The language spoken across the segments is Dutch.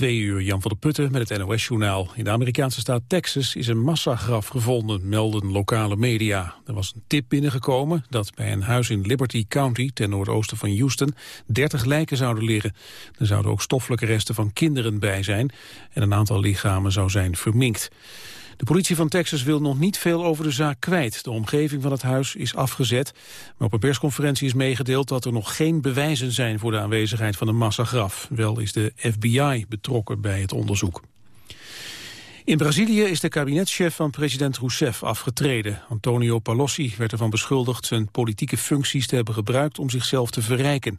Twee uur Jan van der Putten met het NOS-journaal. In de Amerikaanse staat Texas is een massagraf gevonden, melden lokale media. Er was een tip binnengekomen dat bij een huis in Liberty County, ten noordoosten van Houston, 30 lijken zouden liggen. Er zouden ook stoffelijke resten van kinderen bij zijn en een aantal lichamen zou zijn verminkt. De politie van Texas wil nog niet veel over de zaak kwijt. De omgeving van het huis is afgezet. Maar op een persconferentie is meegedeeld dat er nog geen bewijzen zijn voor de aanwezigheid van een massagraf. Wel is de FBI betrokken bij het onderzoek. In Brazilië is de kabinetschef van president Rousseff afgetreden. Antonio Palocci werd ervan beschuldigd zijn politieke functies te hebben gebruikt om zichzelf te verrijken.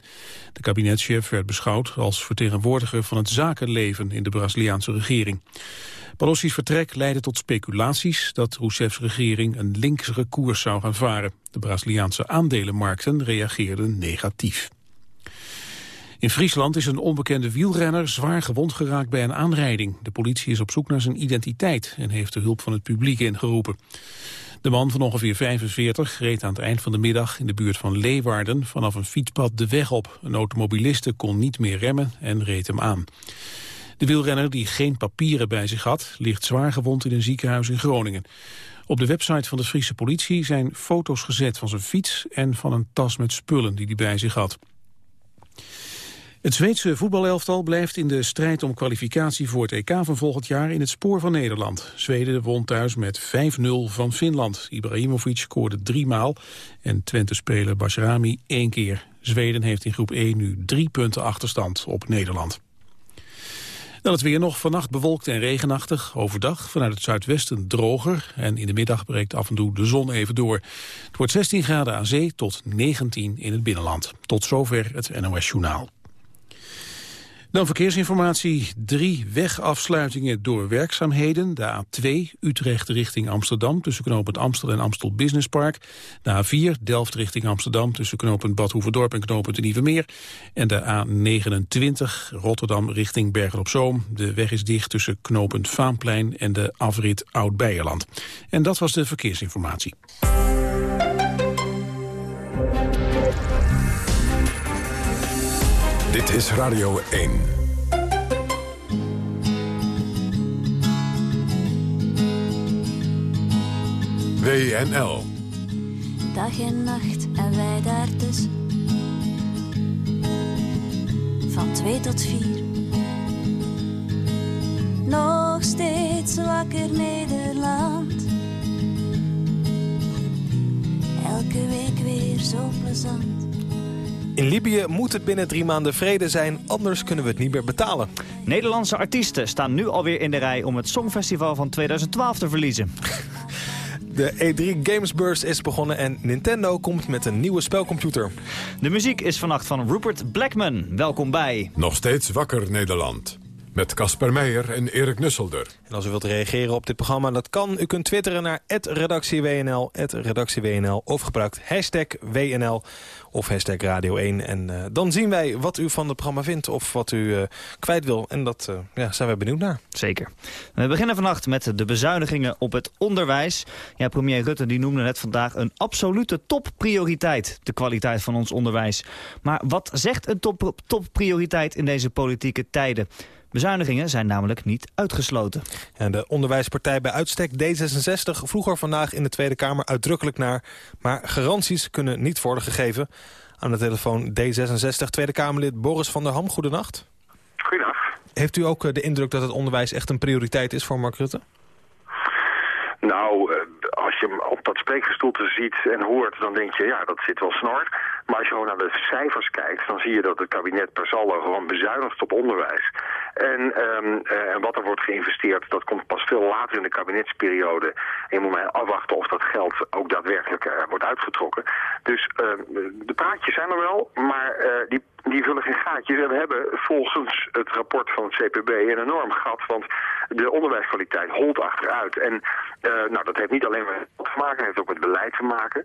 De kabinetschef werd beschouwd als vertegenwoordiger van het zakenleven in de Braziliaanse regering. Palossi's vertrek leidde tot speculaties dat Rousseffs regering een linksere koers zou gaan varen. De Braziliaanse aandelenmarkten reageerden negatief. In Friesland is een onbekende wielrenner zwaar gewond geraakt bij een aanrijding. De politie is op zoek naar zijn identiteit en heeft de hulp van het publiek ingeroepen. De man van ongeveer 45 reed aan het eind van de middag in de buurt van Leeuwarden vanaf een fietspad de weg op. Een automobiliste kon niet meer remmen en reed hem aan. De wielrenner, die geen papieren bij zich had, ligt zwaar gewond in een ziekenhuis in Groningen. Op de website van de Friese politie zijn foto's gezet van zijn fiets en van een tas met spullen die hij bij zich had. Het Zweedse voetbalelftal blijft in de strijd om kwalificatie voor het EK van volgend jaar in het spoor van Nederland. Zweden won thuis met 5-0 van Finland. Ibrahimovic scoorde drie maal en Twente-speler Basrami één keer. Zweden heeft in groep 1 nu drie punten achterstand op Nederland. Dan het weer nog vannacht bewolkt en regenachtig. Overdag vanuit het zuidwesten droger. En in de middag breekt af en toe de zon even door. Het wordt 16 graden aan zee tot 19 in het binnenland. Tot zover het NOS Journaal. Dan verkeersinformatie. Drie wegafsluitingen door werkzaamheden. De A2 Utrecht richting Amsterdam tussen knooppunt Amstel en Amstel Business Park. De A4 Delft richting Amsterdam tussen knooppunt Badhoevedorp en knooppunt de Nieuwe Meer. En de A29 Rotterdam richting Bergen op Zoom. De weg is dicht tussen knooppunt Vaanplein en de afrit Oud-Beijerland. En dat was de verkeersinformatie. Dit is Radio 1. WNL. Dag en nacht en wij daartussen. Van twee tot vier. Nog steeds wakker Nederland. Elke week weer zo plezant. In Libië moet het binnen drie maanden vrede zijn, anders kunnen we het niet meer betalen. Nederlandse artiesten staan nu alweer in de rij om het Songfestival van 2012 te verliezen. De E3 Gamesburst is begonnen en Nintendo komt met een nieuwe spelcomputer. De muziek is vannacht van Rupert Blackman. Welkom bij... Nog steeds wakker Nederland. Met Casper Meijer en Erik Nusselder. En als u wilt reageren op dit programma, dat kan. U kunt twitteren naar redactieWNL, redactieWNL of gebruikt hashtag WNL of hashtag Radio 1. En uh, dan zien wij wat u van het programma vindt of wat u uh, kwijt wil. En dat uh, ja, zijn we benieuwd naar. Zeker. We beginnen vannacht met de bezuinigingen op het onderwijs. Ja, premier Rutte die noemde het vandaag een absolute topprioriteit. De kwaliteit van ons onderwijs. Maar wat zegt een top, topprioriteit in deze politieke tijden? Bezuinigingen zijn namelijk niet uitgesloten. En de onderwijspartij bij uitstek D66 vroeg er vandaag in de Tweede Kamer uitdrukkelijk naar. Maar garanties kunnen niet worden gegeven. Aan de telefoon D66 Tweede Kamerlid Boris van der Ham. Goedenacht. Goedendag. Heeft u ook eh, de indruk dat het onderwijs echt een prioriteit is voor Mark Rutte? Nou, eh, als je hem op dat spreekgestoelte ziet en hoort, dan denk je, ja, dat zit wel snor. Maar als je gewoon naar de cijfers kijkt, dan zie je dat het kabinet per saldo gewoon bezuinigt op onderwijs. En, um, uh, wat er wordt geïnvesteerd, dat komt pas veel later in de kabinetsperiode. En je moet mij afwachten of dat geld ook daadwerkelijk uh, wordt uitgetrokken. Dus uh, de praatjes zijn er wel, maar die, die vullen geen gaatjes. En we hebben volgens het rapport van het CPB een enorm gat, want de onderwijskwaliteit holt achteruit. En nou, dat heeft niet alleen met te maken, het heeft ook met beleid te maken.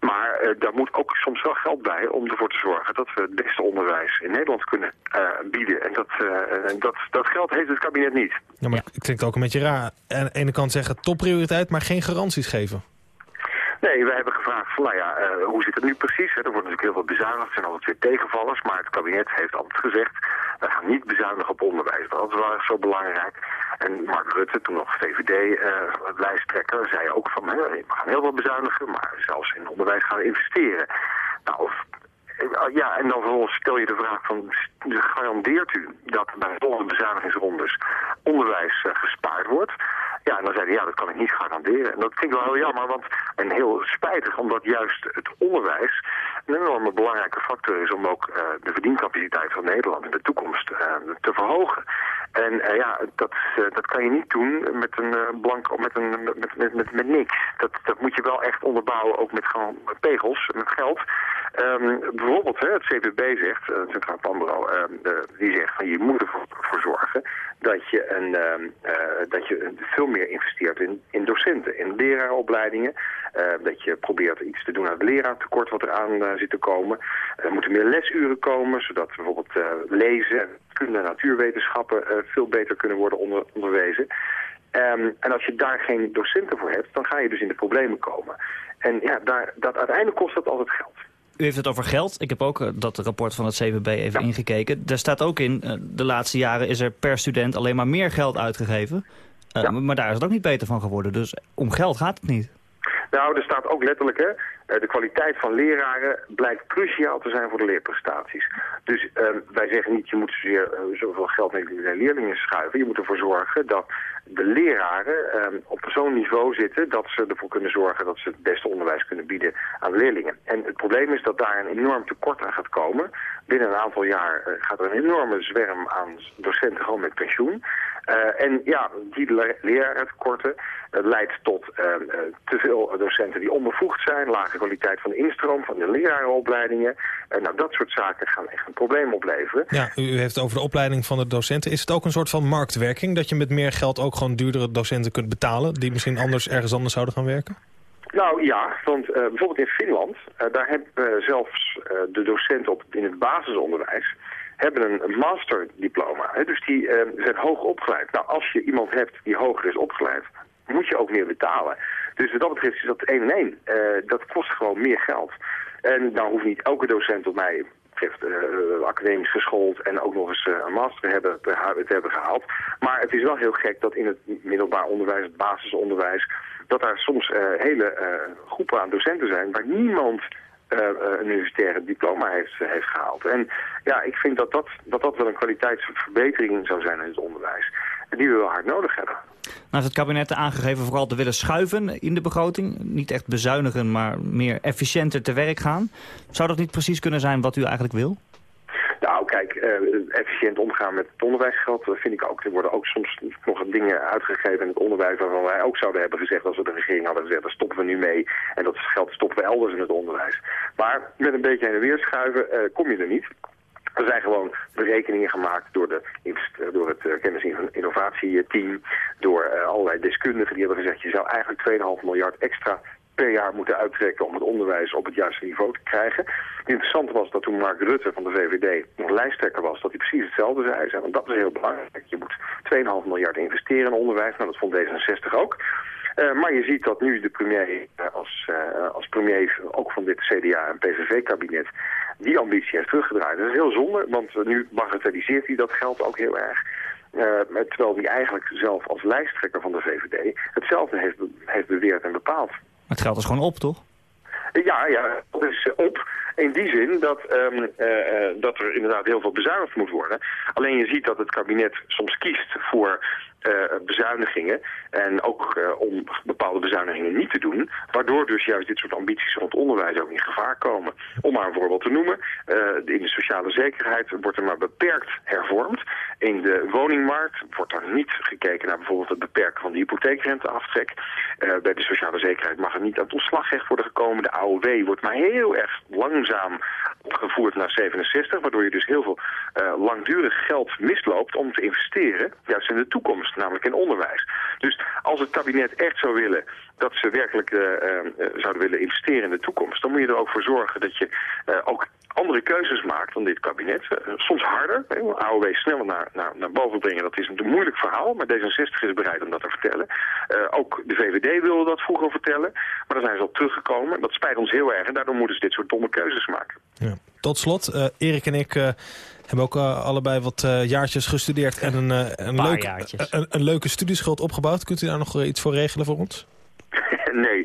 Maar uh, daar moet ook soms wel geld bij om ervoor te zorgen dat we het beste onderwijs in Nederland kunnen uh, bieden. En dat, uh, dat, dat geld heeft het kabinet niet. Ja, maar het klinkt ook een beetje raar. Aan de ene kant zeggen topprioriteit, maar geen garanties geven. Nee, wij hebben gevraagd van, nou ja, uh, hoe zit het nu precies? Er wordt natuurlijk heel veel bezuinigd, er zijn altijd weer tegenvallers. Maar het kabinet heeft altijd gezegd, we gaan niet bezuinigen op onderwijs. dat is wel zo belangrijk. En Mark Rutte, toen nog VVD-lijsttrekker, uh, zei ook van... we gaan heel veel bezuinigen, maar zelfs in onderwijs gaan we investeren. Nou, ja, en dan vervolgens stel je de vraag van, garandeert u dat bij volgende bezuinigingsrondes onderwijs gespaard wordt? Ja, en dan zei hij, ja, dat kan ik niet garanderen. En dat vind ik wel heel jammer, want, en heel spijtig, omdat juist het onderwijs een enorme belangrijke factor is om ook uh, de verdiencapaciteit van Nederland in de toekomst uh, te verhogen. En uh, ja, dat, dat kan je niet doen met een blank, met, een, met, met, met, met niks. Dat, dat moet je wel echt onderbouwen, ook met gewoon pegels, met geld. Um, bijvoorbeeld, hè, het CPB zegt, het Centraal Planbureau, die zegt van je moet ervoor zorgen dat je, een, dat je veel meer investeert in, in docenten, in leraaropleidingen. dat je probeert iets te doen aan het leraartekort wat er aan zit te komen. Er moeten meer lesuren komen, zodat bijvoorbeeld lezen, kunde en natuurwetenschappen veel beter kunnen worden onder, onderwezen. Um, en als je daar geen docenten voor hebt, dan ga je dus in de problemen komen. En ja, daar, dat, uiteindelijk kost dat altijd geld. U heeft het over geld. Ik heb ook uh, dat rapport van het CBB even ja. ingekeken. Daar staat ook in, uh, de laatste jaren is er per student alleen maar meer geld uitgegeven. Uh, ja. Maar daar is het ook niet beter van geworden. Dus om geld gaat het niet. Nou, er staat ook letterlijk, hè, de kwaliteit van leraren blijkt cruciaal te zijn voor de leerprestaties. Dus uh, wij zeggen niet, je moet zozeer uh, zoveel geld naar de leerlingen schuiven. Je moet ervoor zorgen dat de leraren uh, op zo'n niveau zitten dat ze ervoor kunnen zorgen dat ze het beste onderwijs kunnen bieden aan leerlingen. En het probleem is dat daar een enorm tekort aan gaat komen. Binnen een aantal jaar gaat er een enorme zwerm aan docenten gewoon met pensioen. Uh, en ja, die uh, leidt tot uh, te veel docenten die onbevoegd zijn, lage kwaliteit van de instroom van de lerarenopleidingen. nou, dat soort zaken gaan echt een probleem opleveren. Ja, u heeft het over de opleiding van de docenten. Is het ook een soort van marktwerking, dat je met meer geld ook gewoon duurdere docenten kunt betalen, die misschien anders ergens anders zouden gaan werken? Nou ja, want uh, bijvoorbeeld in Finland, uh, daar hebben uh, zelfs de docenten op, in het basisonderwijs hebben een masterdiploma. Hè, dus die zijn hoog opgeleid. Nou, als je iemand hebt die hoger is opgeleid, moet je ook meer betalen. Dus wat dat betreft is dat één en één. dat kost gewoon meer geld. En dan hoeft niet elke docent op mij betreft uh, academisch geschoold en ook nog eens uh, een master hebben, te, hebben gehaald. Maar het is wel heel gek dat in het middelbaar onderwijs, het basisonderwijs, dat daar soms hele groepen aan docenten zijn waar niemand een universitaire diploma heeft, heeft gehaald. En ja, ik vind dat dat, dat dat wel een kwaliteitsverbetering zou zijn in het onderwijs. Die we wel hard nodig hebben. Is het kabinet aangegeven vooral te willen schuiven in de begroting. Niet echt bezuinigen, maar meer efficiënter te werk gaan. Zou dat niet precies kunnen zijn wat u eigenlijk wil? Kijk, uh, efficiënt omgaan met het onderwijsgeld vind ik ook. Er worden ook soms nog dingen uitgegeven in het onderwijs waarvan wij ook zouden hebben gezegd als we de regering hadden gezegd, daar stoppen we nu mee. En dat geld stoppen we elders in het onderwijs. Maar met een beetje heen en weer schuiven uh, kom je er niet. Er zijn gewoon berekeningen gemaakt door, de, door het kennis- en innovatieteam, door allerlei deskundigen die hebben gezegd, je zou eigenlijk 2,5 miljard extra per jaar moeten uittrekken om het onderwijs op het juiste niveau te krijgen. Het interessante was dat toen Mark Rutte van de VVD nog lijsttrekker was, dat hij precies hetzelfde zei. want dat is heel belangrijk. Je moet 2,5 miljard investeren in onderwijs. Nou, dat vond D66 ook. Uh, maar je ziet dat nu de premier uh, als, uh, als premier ook van dit CDA en PVV-kabinet die ambitie heeft teruggedraaid. Dat is heel zonde, want nu bagatelliseert hij dat geld ook heel erg. terwijl hij eigenlijk zelf als lijsttrekker van de VVD hetzelfde heeft, heeft beweerd en bepaald. Het geld is gewoon op, toch? Ja, ja, dat is op. In die zin dat, um, uh, dat er inderdaad heel veel bezuinigd moet worden. Alleen je ziet dat het kabinet soms kiest voor bezuinigingen en ook uh, om bepaalde bezuinigingen niet te doen, waardoor dus juist dit soort ambities rond onderwijs ook in gevaar komen. Om maar een voorbeeld te noemen, uh, in de sociale zekerheid wordt er maar beperkt hervormd. In de woningmarkt wordt er niet gekeken naar bijvoorbeeld het beperken van de hypotheekrenteaftrek. bij de sociale zekerheid mag er niet aan het ontslagrecht worden gekomen. De AOW wordt maar heel erg langzaam opgevoerd naar 67, waardoor je dus heel veel langdurig geld misloopt om te investeren, juist in de toekomst namelijk in onderwijs. Dus als het kabinet echt zou willen dat ze werkelijk uh, uh, zouden willen investeren in de toekomst... dan moet je er ook voor zorgen dat je uh, ook andere keuzes maakt dan dit kabinet. soms harder, hè, AOW sneller naar, naar, naar boven brengen, dat is een moeilijk verhaal... maar D66 is bereid om dat te vertellen. ook de VVD wilde dat vroeger vertellen, maar daar zijn ze op teruggekomen. Dat spijt ons heel erg en daardoor moeten ze dit soort domme keuzes maken. Ja. tot slot, Erik en ik hebben ook allebei wat jaartjes gestudeerd... en een, een, leuk, een, een, leuke studieschuld opgebouwd. Kunt u daar nog iets voor regelen voor ons? Nee,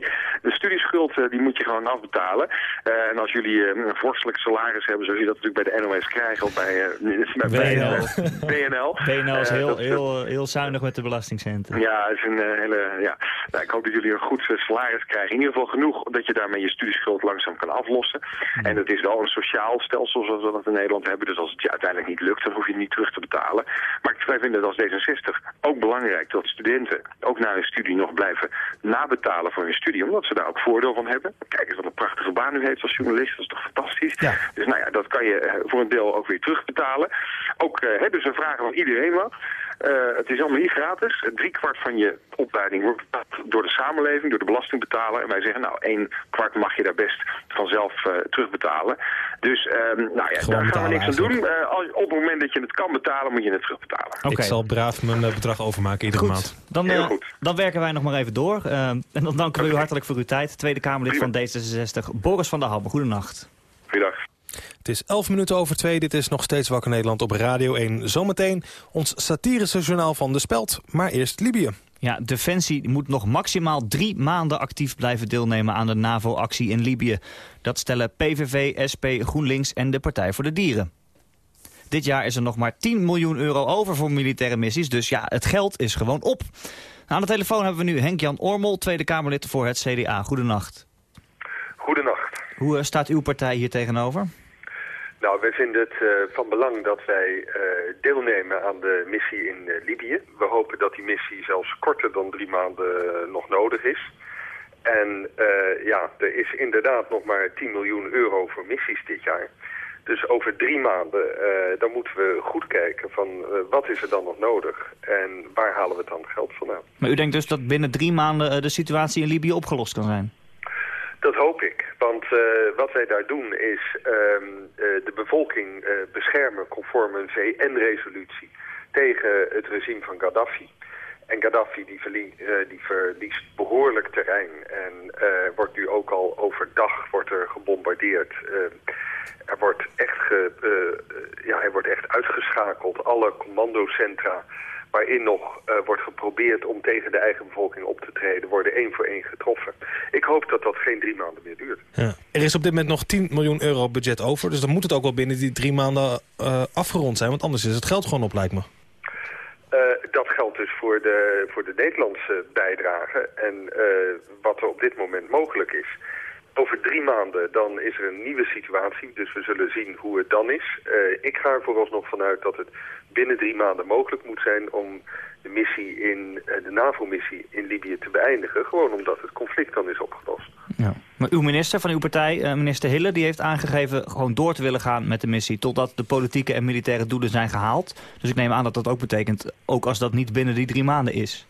uh, die moet je gewoon afbetalen. Uh, en als jullie uh, een vorstelijk salaris hebben, zoals je dat natuurlijk bij de NOS krijgt of bij, bij. WNL. WNL is heel, heel, heel zuinig met de belastingcenten. Ja, is een hele, ja. Nou, ik hoop dat jullie een goed salaris krijgen. In ieder geval genoeg dat je daarmee je studieschuld langzaam kan aflossen. En het is wel een sociaal stelsel zoals we dat in Nederland hebben. Dus als het je uiteindelijk niet lukt, dan hoef je het niet terug te betalen. Maar wij vinden het als D66 ook belangrijk dat studenten ook na hun studie nog blijven nabetalen voor hun studie. Omdat ze daar ook voordeel van hebben. Kijk eens wat een prachtige baan u heeft als journalist. Dat is toch fantastisch? Ja. Dus nou ja, dat kan je eh, voor een deel ook weer terugbetalen. Ook hebben ze vragen van iedereen wat. Uh, het is allemaal niet gratis. Drie kwart van je opleiding wordt betaald door de samenleving, door de belastingbetaler. En wij zeggen, nou, één kwart mag je daar best vanzelf uh, terugbetalen. Dus uh, nou ja, daar gaan we niks aan doen. Uh, als, op het moment dat je het kan betalen, moet je het terugbetalen. Okay. Ik zal braaf mijn bedrag overmaken iedere goed. maand. Dan, Heel goed. dan werken wij nog maar even door. en dan danken we u hartelijk voor uw tijd. Tweede Kamerlid van D66, Boris van der Ham. Goedenacht. Goedendag. Het is 11 minuten over twee. Dit is nog steeds Wakker Nederland op Radio 1. Zometeen ons satirische journaal van De Speld. Maar eerst Libië. Ja, Defensie moet nog maximaal drie maanden actief blijven deelnemen aan de NAVO-actie in Libië. Dat stellen PVV, SP, GroenLinks en de Partij voor de Dieren. Dit jaar is er nog maar 10 miljoen euro over voor militaire missies, dus ja, het geld is gewoon op. Aan de telefoon hebben we nu Henk-Jan Ormel, Tweede Kamerlid voor het CDA. Goedenacht. Goedenacht. Hoe eh, staat uw partij hier tegenover? Nou, wij vinden het uh, van belang dat wij uh, deelnemen aan de missie in uh, Libië. We hopen dat die missie zelfs korter dan drie maanden nog nodig is. En ja, er is inderdaad nog maar 10 miljoen euro voor missies dit jaar. Dus over drie maanden, dan moeten we goed kijken van wat is er dan nog nodig en waar halen we dan geld vandaan. Maar u denkt dus dat binnen drie maanden de situatie in Libië opgelost kan zijn? Dat hoop ik, want uh, wat wij daar doen is uh, uh, de bevolking beschermen conform een VN-resolutie tegen het regime van Gaddafi. En Gaddafi die, verlie die verliest behoorlijk terrein en wordt nu ook al overdag wordt er gebombardeerd. er, wordt echt ge, ja, er wordt echt uitgeschakeld, alle commandocentra waarin nog uh, wordt geprobeerd om tegen de eigen bevolking op te treden, worden één voor één getroffen. Ik hoop dat dat geen drie maanden meer duurt. Ja. Er is op dit moment nog 10 miljoen euro budget over, dus dan moet het ook wel binnen die drie maanden uh, afgerond zijn, want anders is het geld gewoon op, lijkt me. Uh, dat geldt dus voor de, voor de Nederlandse bijdrage en wat er op dit moment mogelijk is. Over drie maanden dan is er een nieuwe situatie, dus we zullen zien hoe het dan is. Uh, ik ga er vooralsnog vanuit dat het binnen drie maanden mogelijk moet zijn om de missie in uh, de NAVO-missie in Libië te beëindigen. Gewoon omdat het conflict dan is opgelost. Ja. Maar uw minister van uw partij, uh, minister Hille, die heeft aangegeven gewoon door te willen gaan met de missie totdat de politieke en militaire doelen zijn gehaald. Dus ik neem aan dat dat ook betekent, ook als dat niet binnen die drie maanden is.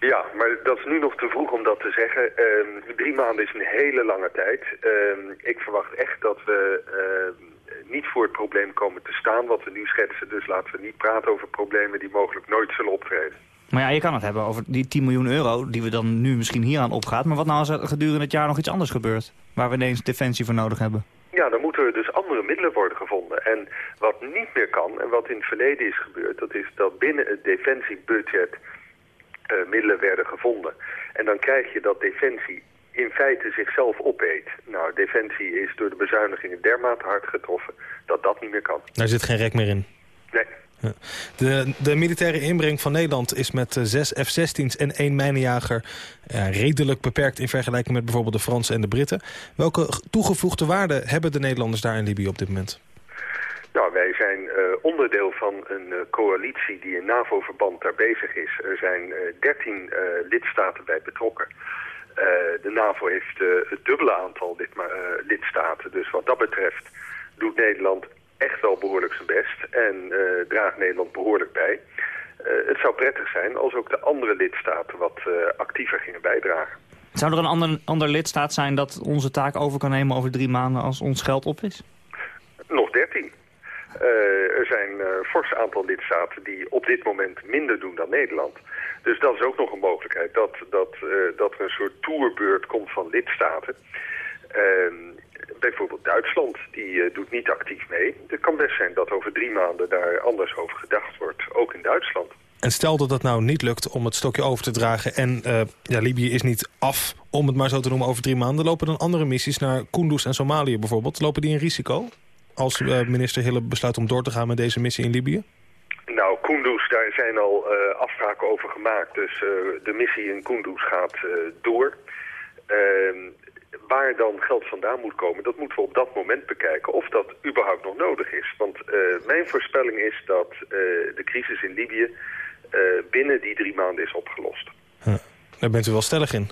Ja, maar dat is nu nog te vroeg om dat te zeggen. Uh, drie maanden is een hele lange tijd. Uh, ik verwacht echt dat we uh, niet voor het probleem komen te staan wat we nu schetsen. Dus laten we niet praten over problemen die mogelijk nooit zullen optreden. Maar ja, je kan het hebben over die 10 miljoen euro die we dan nu misschien hier aan opgaat. Maar wat nou als er gedurende het jaar nog iets anders gebeurt? Waar we ineens defensie voor nodig hebben? Ja, dan moeten er dus andere middelen worden gevonden. En wat niet meer kan en wat in het verleden is gebeurd... dat is dat binnen het defensiebudget middelen werden gevonden. En dan krijg je dat Defensie in feite zichzelf opeet. Nou, Defensie is door de bezuinigingen dermate hard getroffen dat dat niet meer kan. Daar zit geen rek meer in. Nee. De, de militaire inbreng van Nederland is met uh, zes F-16's en één mijnenjager redelijk beperkt in vergelijking met bijvoorbeeld de Fransen en de Britten. Welke toegevoegde waarde hebben de Nederlanders daar in Libië op dit moment? Nou, wij zijn uh, onderdeel van een uh, coalitie die in NAVO-verband daar bezig is. Er zijn uh, 13 lidstaten bij betrokken. de NAVO heeft het dubbele aantal lid lidstaten. Dus wat dat betreft doet Nederland echt wel behoorlijk zijn best. En draagt Nederland behoorlijk bij. het zou prettig zijn als ook de andere lidstaten wat actiever gingen bijdragen. Zou er een ander, ander lidstaat zijn dat onze taak over kan nemen over drie maanden als ons geld op is? Nog dertien. Uh, er zijn een uh, fors aantal lidstaten die op dit moment minder doen dan Nederland. Dus dat is ook nog een mogelijkheid, dat, dat, uh, dat er een soort tourbeurt komt van lidstaten. Ehm, bijvoorbeeld Duitsland, die doet niet actief mee. Het kan best zijn dat over drie maanden daar anders over gedacht wordt, ook in Duitsland. En stel dat het nou niet lukt om het stokje over te dragen... en Libië is niet af, om het maar zo te noemen, over drie maanden... lopen dan andere missies naar Kunduz en Somalië bijvoorbeeld? Lopen die een risico als minister Hille besluit om door te gaan met deze missie in Libië? Nou, Kunduz, daar zijn al afspraken over gemaakt. Dus de missie in Kunduz gaat door... Ehm, waar dan geld vandaan moet komen, dat moeten we op dat moment bekijken of dat überhaupt nog nodig is. Want mijn voorspelling is dat de crisis in Libië binnen die drie maanden is opgelost. Huh. Daar bent u wel stellig in.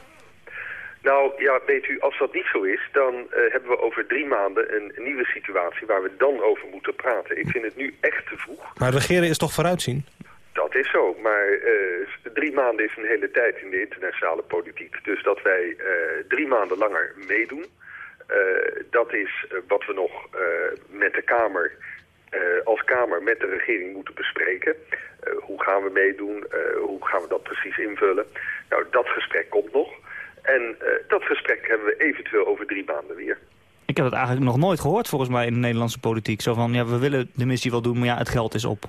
Nou ja, weet u, als dat niet zo is, dan hebben we over drie maanden een, nieuwe situatie waar we dan over moeten praten. Ik vind het nu echt te vroeg. Maar regeren is toch vooruitzien? Dat is zo, maar uh, drie maanden is een hele tijd in de internationale politiek. Dus dat wij uh, drie maanden langer meedoen, dat is wat we nog met de Kamer, als Kamer met de regering moeten bespreken. hoe gaan we meedoen, hoe gaan we dat precies invullen. Nou, dat gesprek komt nog. En dat gesprek hebben we eventueel over drie maanden weer. Ik heb het eigenlijk nog nooit gehoord volgens mij in de Nederlandse politiek. Zo van, ja, we willen de missie wel doen, maar ja, het geld is op.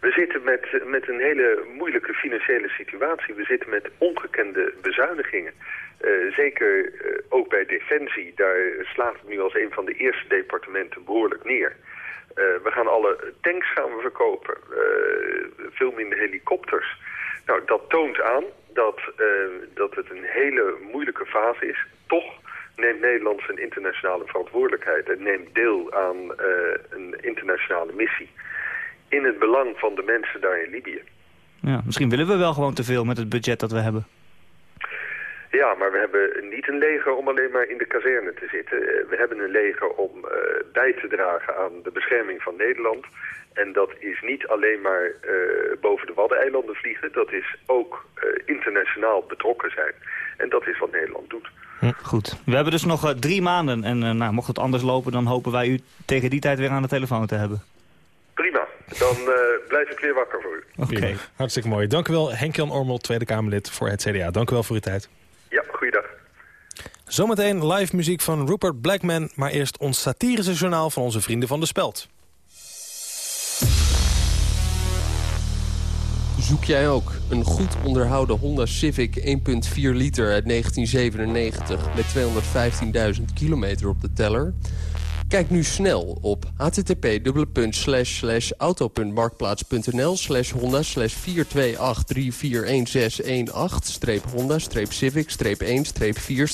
We zitten met, met een hele moeilijke financiële situatie. We zitten met ongekende bezuinigingen. Uh, zeker uh, ook bij Defensie. Daar slaat het nu als een van de eerste departementen behoorlijk neer. Uh, we gaan alle tanks gaan we verkopen. veel minder helikopters. Nou, dat toont aan dat, dat het een hele moeilijke fase is. Toch neemt Nederland zijn internationale verantwoordelijkheid... en neemt deel aan een internationale missie in het belang van de mensen daar in Libië. Ja, misschien willen we wel gewoon te veel met het budget dat we hebben. Ja, maar we hebben niet een leger om alleen maar in de kazerne te zitten. Eh, we hebben een leger om uh, bij te dragen aan de bescherming van Nederland. En dat is niet alleen maar uh, boven de Waddeneilanden vliegen. Dat is ook internationaal betrokken zijn. En dat is wat Nederland doet. Hm, goed. We hebben dus nog drie maanden. En nou, mocht het anders lopen, dan hopen wij u tegen die tijd weer aan de telefoon te hebben. Prima. Dan uh, blijf ik weer wakker voor u. Oké, okay. hartstikke mooi. Dank u wel, Henk-Jan Ormel, Tweede Kamerlid voor het CDA. Dank u wel voor uw tijd. Zometeen live muziek van Rupert Blackman... maar eerst ons satirische journaal van onze vrienden van de Speld. Zoek jij ook een goed onderhouden Honda Civic 1.4 liter uit 1997... met 215.000 kilometer op de teller... Kijk nu snel op http://auto.marktplaats.nl slash honda slash 428341618 honda civic 1 4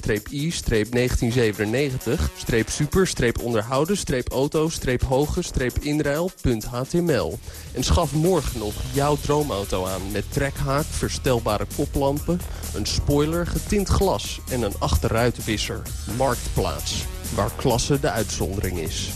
1997 super onderhouden auto hoge inruil.html En schaf morgen nog jouw droomauto aan met trekhaak, verstelbare koplampen, een spoiler, getint glas en een achteruitwisser. Marktplaats waar klasse de uitzondering is.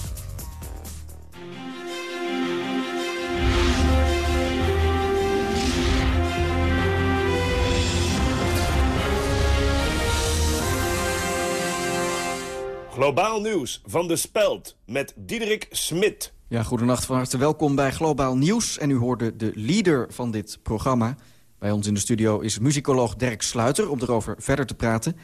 Globaal nieuws van de Speld met Diederik Smit. Ja, goedenacht, van harte welkom bij Globaal Nieuws. En u hoorde de leader van dit programma. Bij ons in de studio is muzikoloog Dirk Sluiter om erover verder te praten.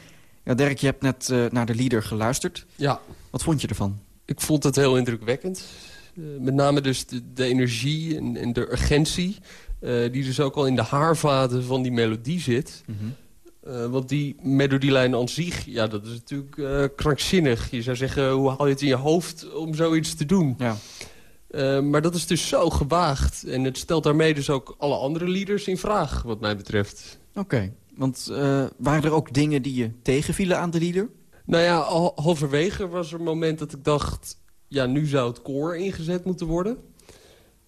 Ja, Dirk, je hebt net uh, naar de leader geluisterd. Ja. Wat vond je ervan? Ik vond het heel indrukwekkend. Uh, met name dus de, de energie en, en, de urgentie... Uh, die dus ook al in de haarvaten van die melodie zit... Mm -hmm. want die melodielijn aan zich, ja, dat is natuurlijk krankzinnig. Je zou zeggen, hoe haal je het in je hoofd om zoiets te doen? Ja. maar dat is dus zo gewaagd. En het stelt daarmee dus ook alle andere leaders in vraag, wat mij betreft. Oké. Okay. Want uh, waren er ook dingen die je tegenvielen aan de lieder? Nou ja, al, halverwege was er een moment dat ik dacht... ja, nu zou het koor ingezet moeten worden.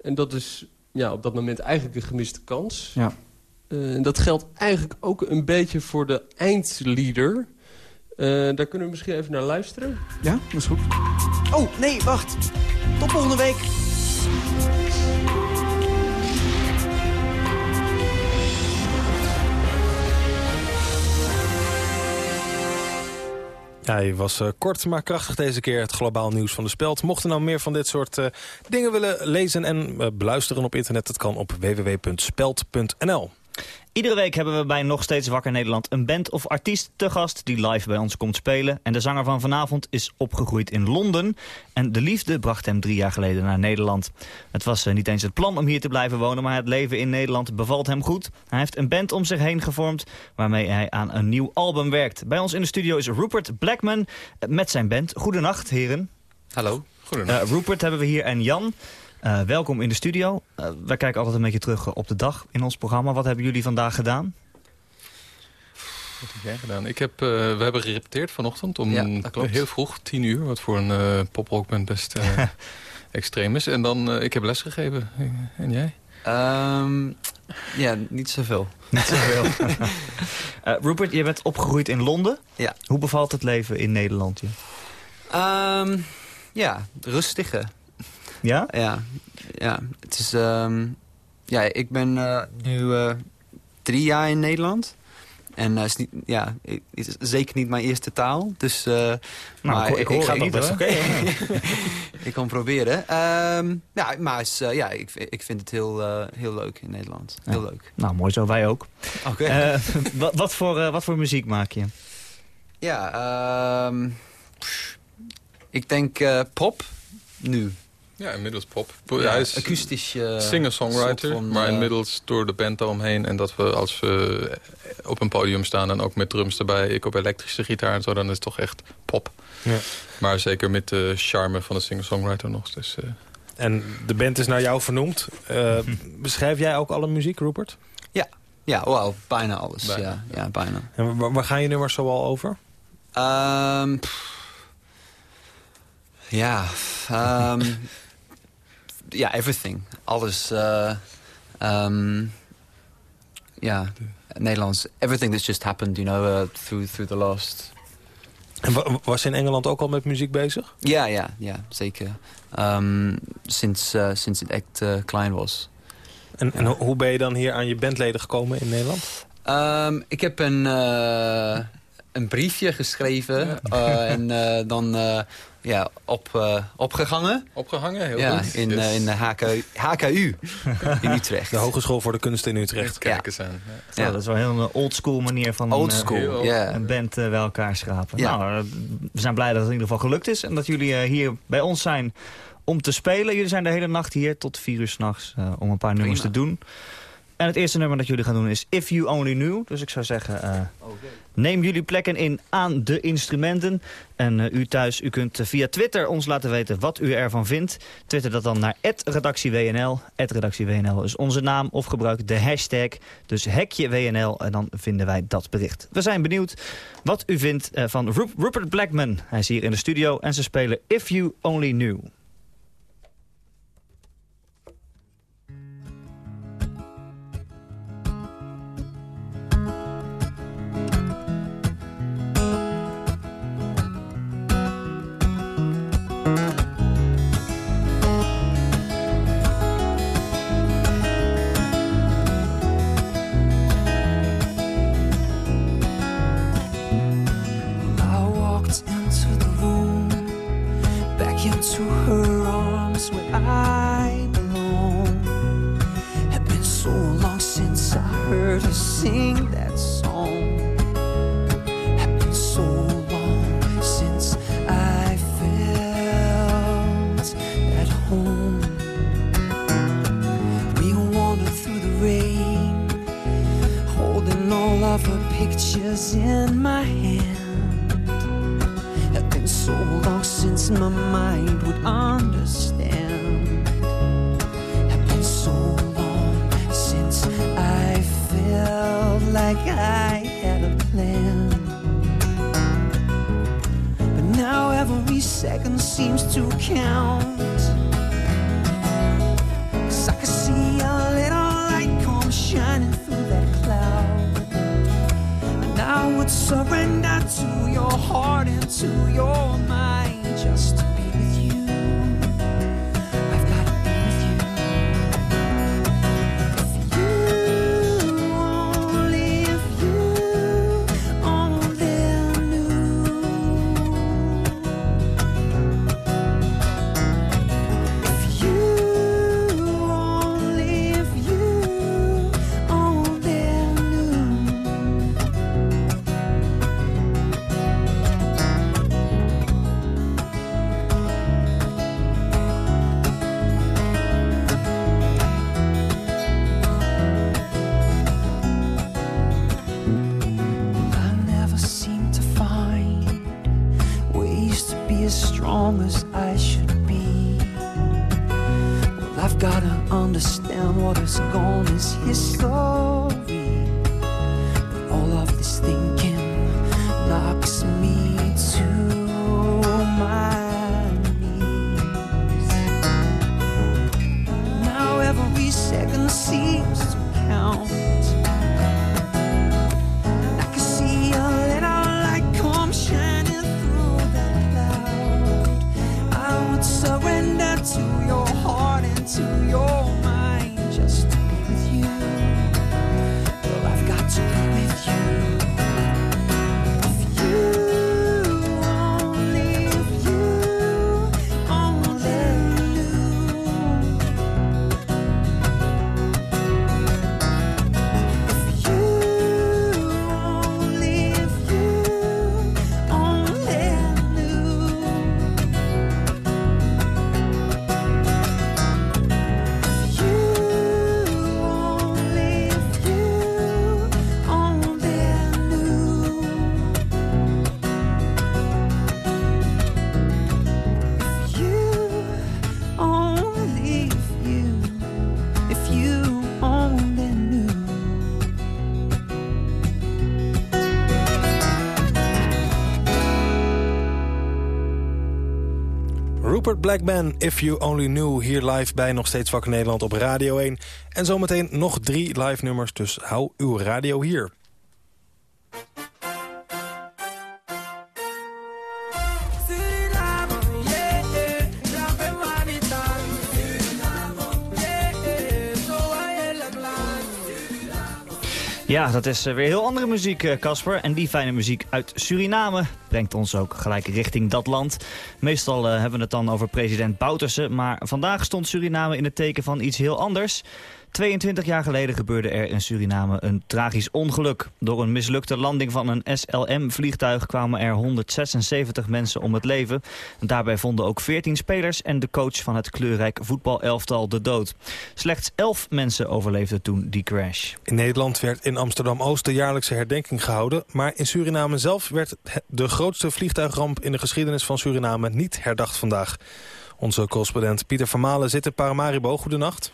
En dat is ja, op dat moment eigenlijk een gemiste kans. Ja. Uh, en dat geldt eigenlijk ook een beetje voor de eindlieder. Uh, daar kunnen we misschien even naar luisteren. Ja, dat is goed. Oh, nee, wacht. Tot volgende week. Hij was uh, kort maar krachtig deze keer, het globaal nieuws van de Speld. Mochten nou meer van dit soort uh, dingen willen lezen en uh, beluisteren op internet... dat kan op www.speld.nl. Iedere week hebben we bij Nog Steeds Wakker Nederland een band of artiest te gast die live bij ons komt spelen. En de zanger van vanavond is opgegroeid in Londen. En de liefde bracht hem drie jaar geleden naar Nederland. Het was eh, niet eens het plan om hier te blijven wonen, maar het leven in Nederland bevalt hem goed. Hij heeft een band om zich heen gevormd waarmee hij aan een nieuw album werkt. Bij ons in de studio is Rupert Blackman eh, met zijn band. Goedenacht, heren. Hallo. Uh, Rupert hebben we hier en Jan. Uh, welkom in de studio. Uh, wij kijken altijd een beetje terug op de dag in ons programma. Wat hebben jullie vandaag gedaan? Wat heb jij gedaan? Ik heb, uh, we hebben gerepeteerd vanochtend om ja, heel vroeg, tien uur. Wat voor een poprockband best extreem is. En dan, ik heb lesgegeven. En jij? Um, ja, niet zoveel. Niet zoveel. Rupert, je bent opgegroeid in Londen. Ja. Hoe bevalt het leven in Nederland je? Um, ja, rustige. Ja? Ja, ja. Het is, um, ja ik ben uh, nu uh, drie jaar in Nederland. En uh, is niet, ja, is zeker niet mijn eerste taal. Dus, nou, maar ik, ik, ik ga best oké. ik kan proberen. Um, ja, maar is, ja, ik, ik vind het heel, heel leuk in Nederland. Heel ja. leuk. Nou, mooi zo. Wij ook. Oké. Okay. wat, wat, voor, wat voor muziek maak je? Ja, um, ik denk pop nu. Ja, inmiddels pop. Ja, hij is akoestisch uh, singer-songwriter, van, maar uh, inmiddels door de band daaromheen... en dat we als we op een podium staan en ook met drums erbij... ik op elektrische gitaar en zo, dan is het toch echt pop. Ja. Maar zeker met de charme van de singer-songwriter nog. Dus, uh... En de band is naar jou vernoemd. beschrijf jij ook alle muziek, Rupert? Ja, ja well, bijna alles. Bijna. Ja, ja, bijna. En waar, waar gaan je nummers zoal over? Um, ja, um, ja, everything. Alles. Uh, um, ja, Nederlands. Everything that's just happened, you know, uh, through, through the last... En was je in Engeland ook al met muziek bezig? Ja, ja, ja zeker. Um, sinds, uh, sinds het echt uh, klein was. En, en hoe ben je dan hier aan je bandleden gekomen in Nederland? Um, ik heb een, een briefje geschreven. Ja. en dan ja, op, uh, opgehangen. Opgehangen, heel ja, goed. In, yes. uh, in de HKU, HKU in Utrecht. De Hogeschool voor de Kunsten in Utrecht. Kijk eens aan. Ja. Ja. dat is wel een heel oldschool manier van Old school, een, yeah. een band uh, bij elkaar schrapen. Ja. Nou, we zijn blij dat het in ieder geval gelukt is. En dat jullie hier bij ons zijn om te spelen. Jullie zijn de hele nacht hier tot vier uur s'nachts om een paar nummers te doen. En het eerste nummer dat jullie gaan doen is If You Only Knew. Dus ik zou zeggen, okay. neem jullie plekken in aan de instrumenten. En uh, u thuis, u kunt uh, via Twitter ons laten weten wat u ervan vindt. Twitter dat dan naar @redactiewnl. @redactiewnl is onze naam of gebruik de hashtag. Dus hekje WNL en dan vinden wij dat bericht. We zijn benieuwd wat u vindt van Ru Rupert Blackman. Hij is hier in de studio en ze spelen If You Only Knew. sing that song. I've been so long since I felt at home. We wandered through the rain, holding all of her pictures in my hand. I've been so long since my mind would on. Like I had a plan. But now every second seems to count. Cause I can see a little light come shining through that cloud. And I would surrender to your heart and to your mind just to be Blackman, If You Only Knew, hier live bij Nog Steeds Wakker Nederland op Radio 1. En zometeen nog drie live nummers, dus hou uw radio hier. Ja, dat is eh, weer heel andere muziek, eh, Casper. En die fijne muziek uit Suriname brengt ons ook gelijk richting dat land. Meestal eh, hebben we het dan over president Bouterse. Maar vandaag stond Suriname in het teken van iets heel anders. 22 jaar geleden gebeurde er in Suriname een tragisch ongeluk. Door een mislukte landing van een SLM-vliegtuig kwamen er 176 mensen om het leven. En daarbij vonden ook 14 spelers en de coach van het kleurrijk voetbalelftal de dood. Slechts 11 mensen overleefden toen die crash. In Nederland werd in Amsterdam-Oost de jaarlijkse herdenking gehouden... maar in Suriname zelf werd de grootste vliegtuigramp in de geschiedenis van Suriname niet herdacht vandaag. Onze correspondent Pieter Vermalen zit in Paramaribo. Goedenacht.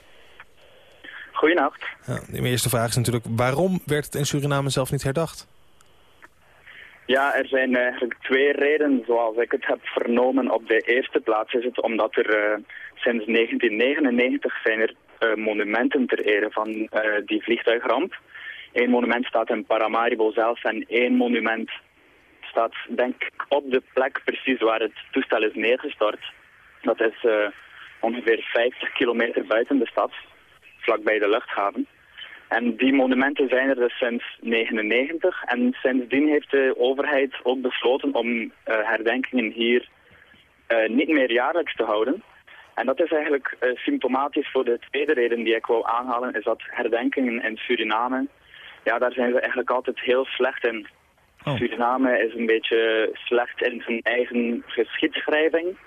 Goedenacht. Ja, de eerste vraag is natuurlijk, waarom werd het in Suriname zelf niet herdacht? Ja, er zijn eigenlijk twee redenen zoals ik het heb vernomen. Op de eerste plaats is het omdat er uh, sinds 1999 zijn er uh, monumenten ter ere van uh, die vliegtuigramp. Eén monument staat in Paramaribo zelf en één monument staat denk ik op de plek precies waar het toestel is neergestort. Dat is ongeveer 50 kilometer buiten de stad vlakbij de luchthaven. En die monumenten zijn er dus sinds 1999. En sindsdien heeft de overheid ook besloten om uh, herdenkingen hier uh, niet meer jaarlijks te houden. En dat is eigenlijk uh, symptomatisch voor de tweede reden die ik wil aanhalen, is dat herdenkingen in Suriname, ja, daar zijn ze eigenlijk altijd heel slecht in. Oh. Suriname is een beetje slecht in zijn eigen geschiedschrijving.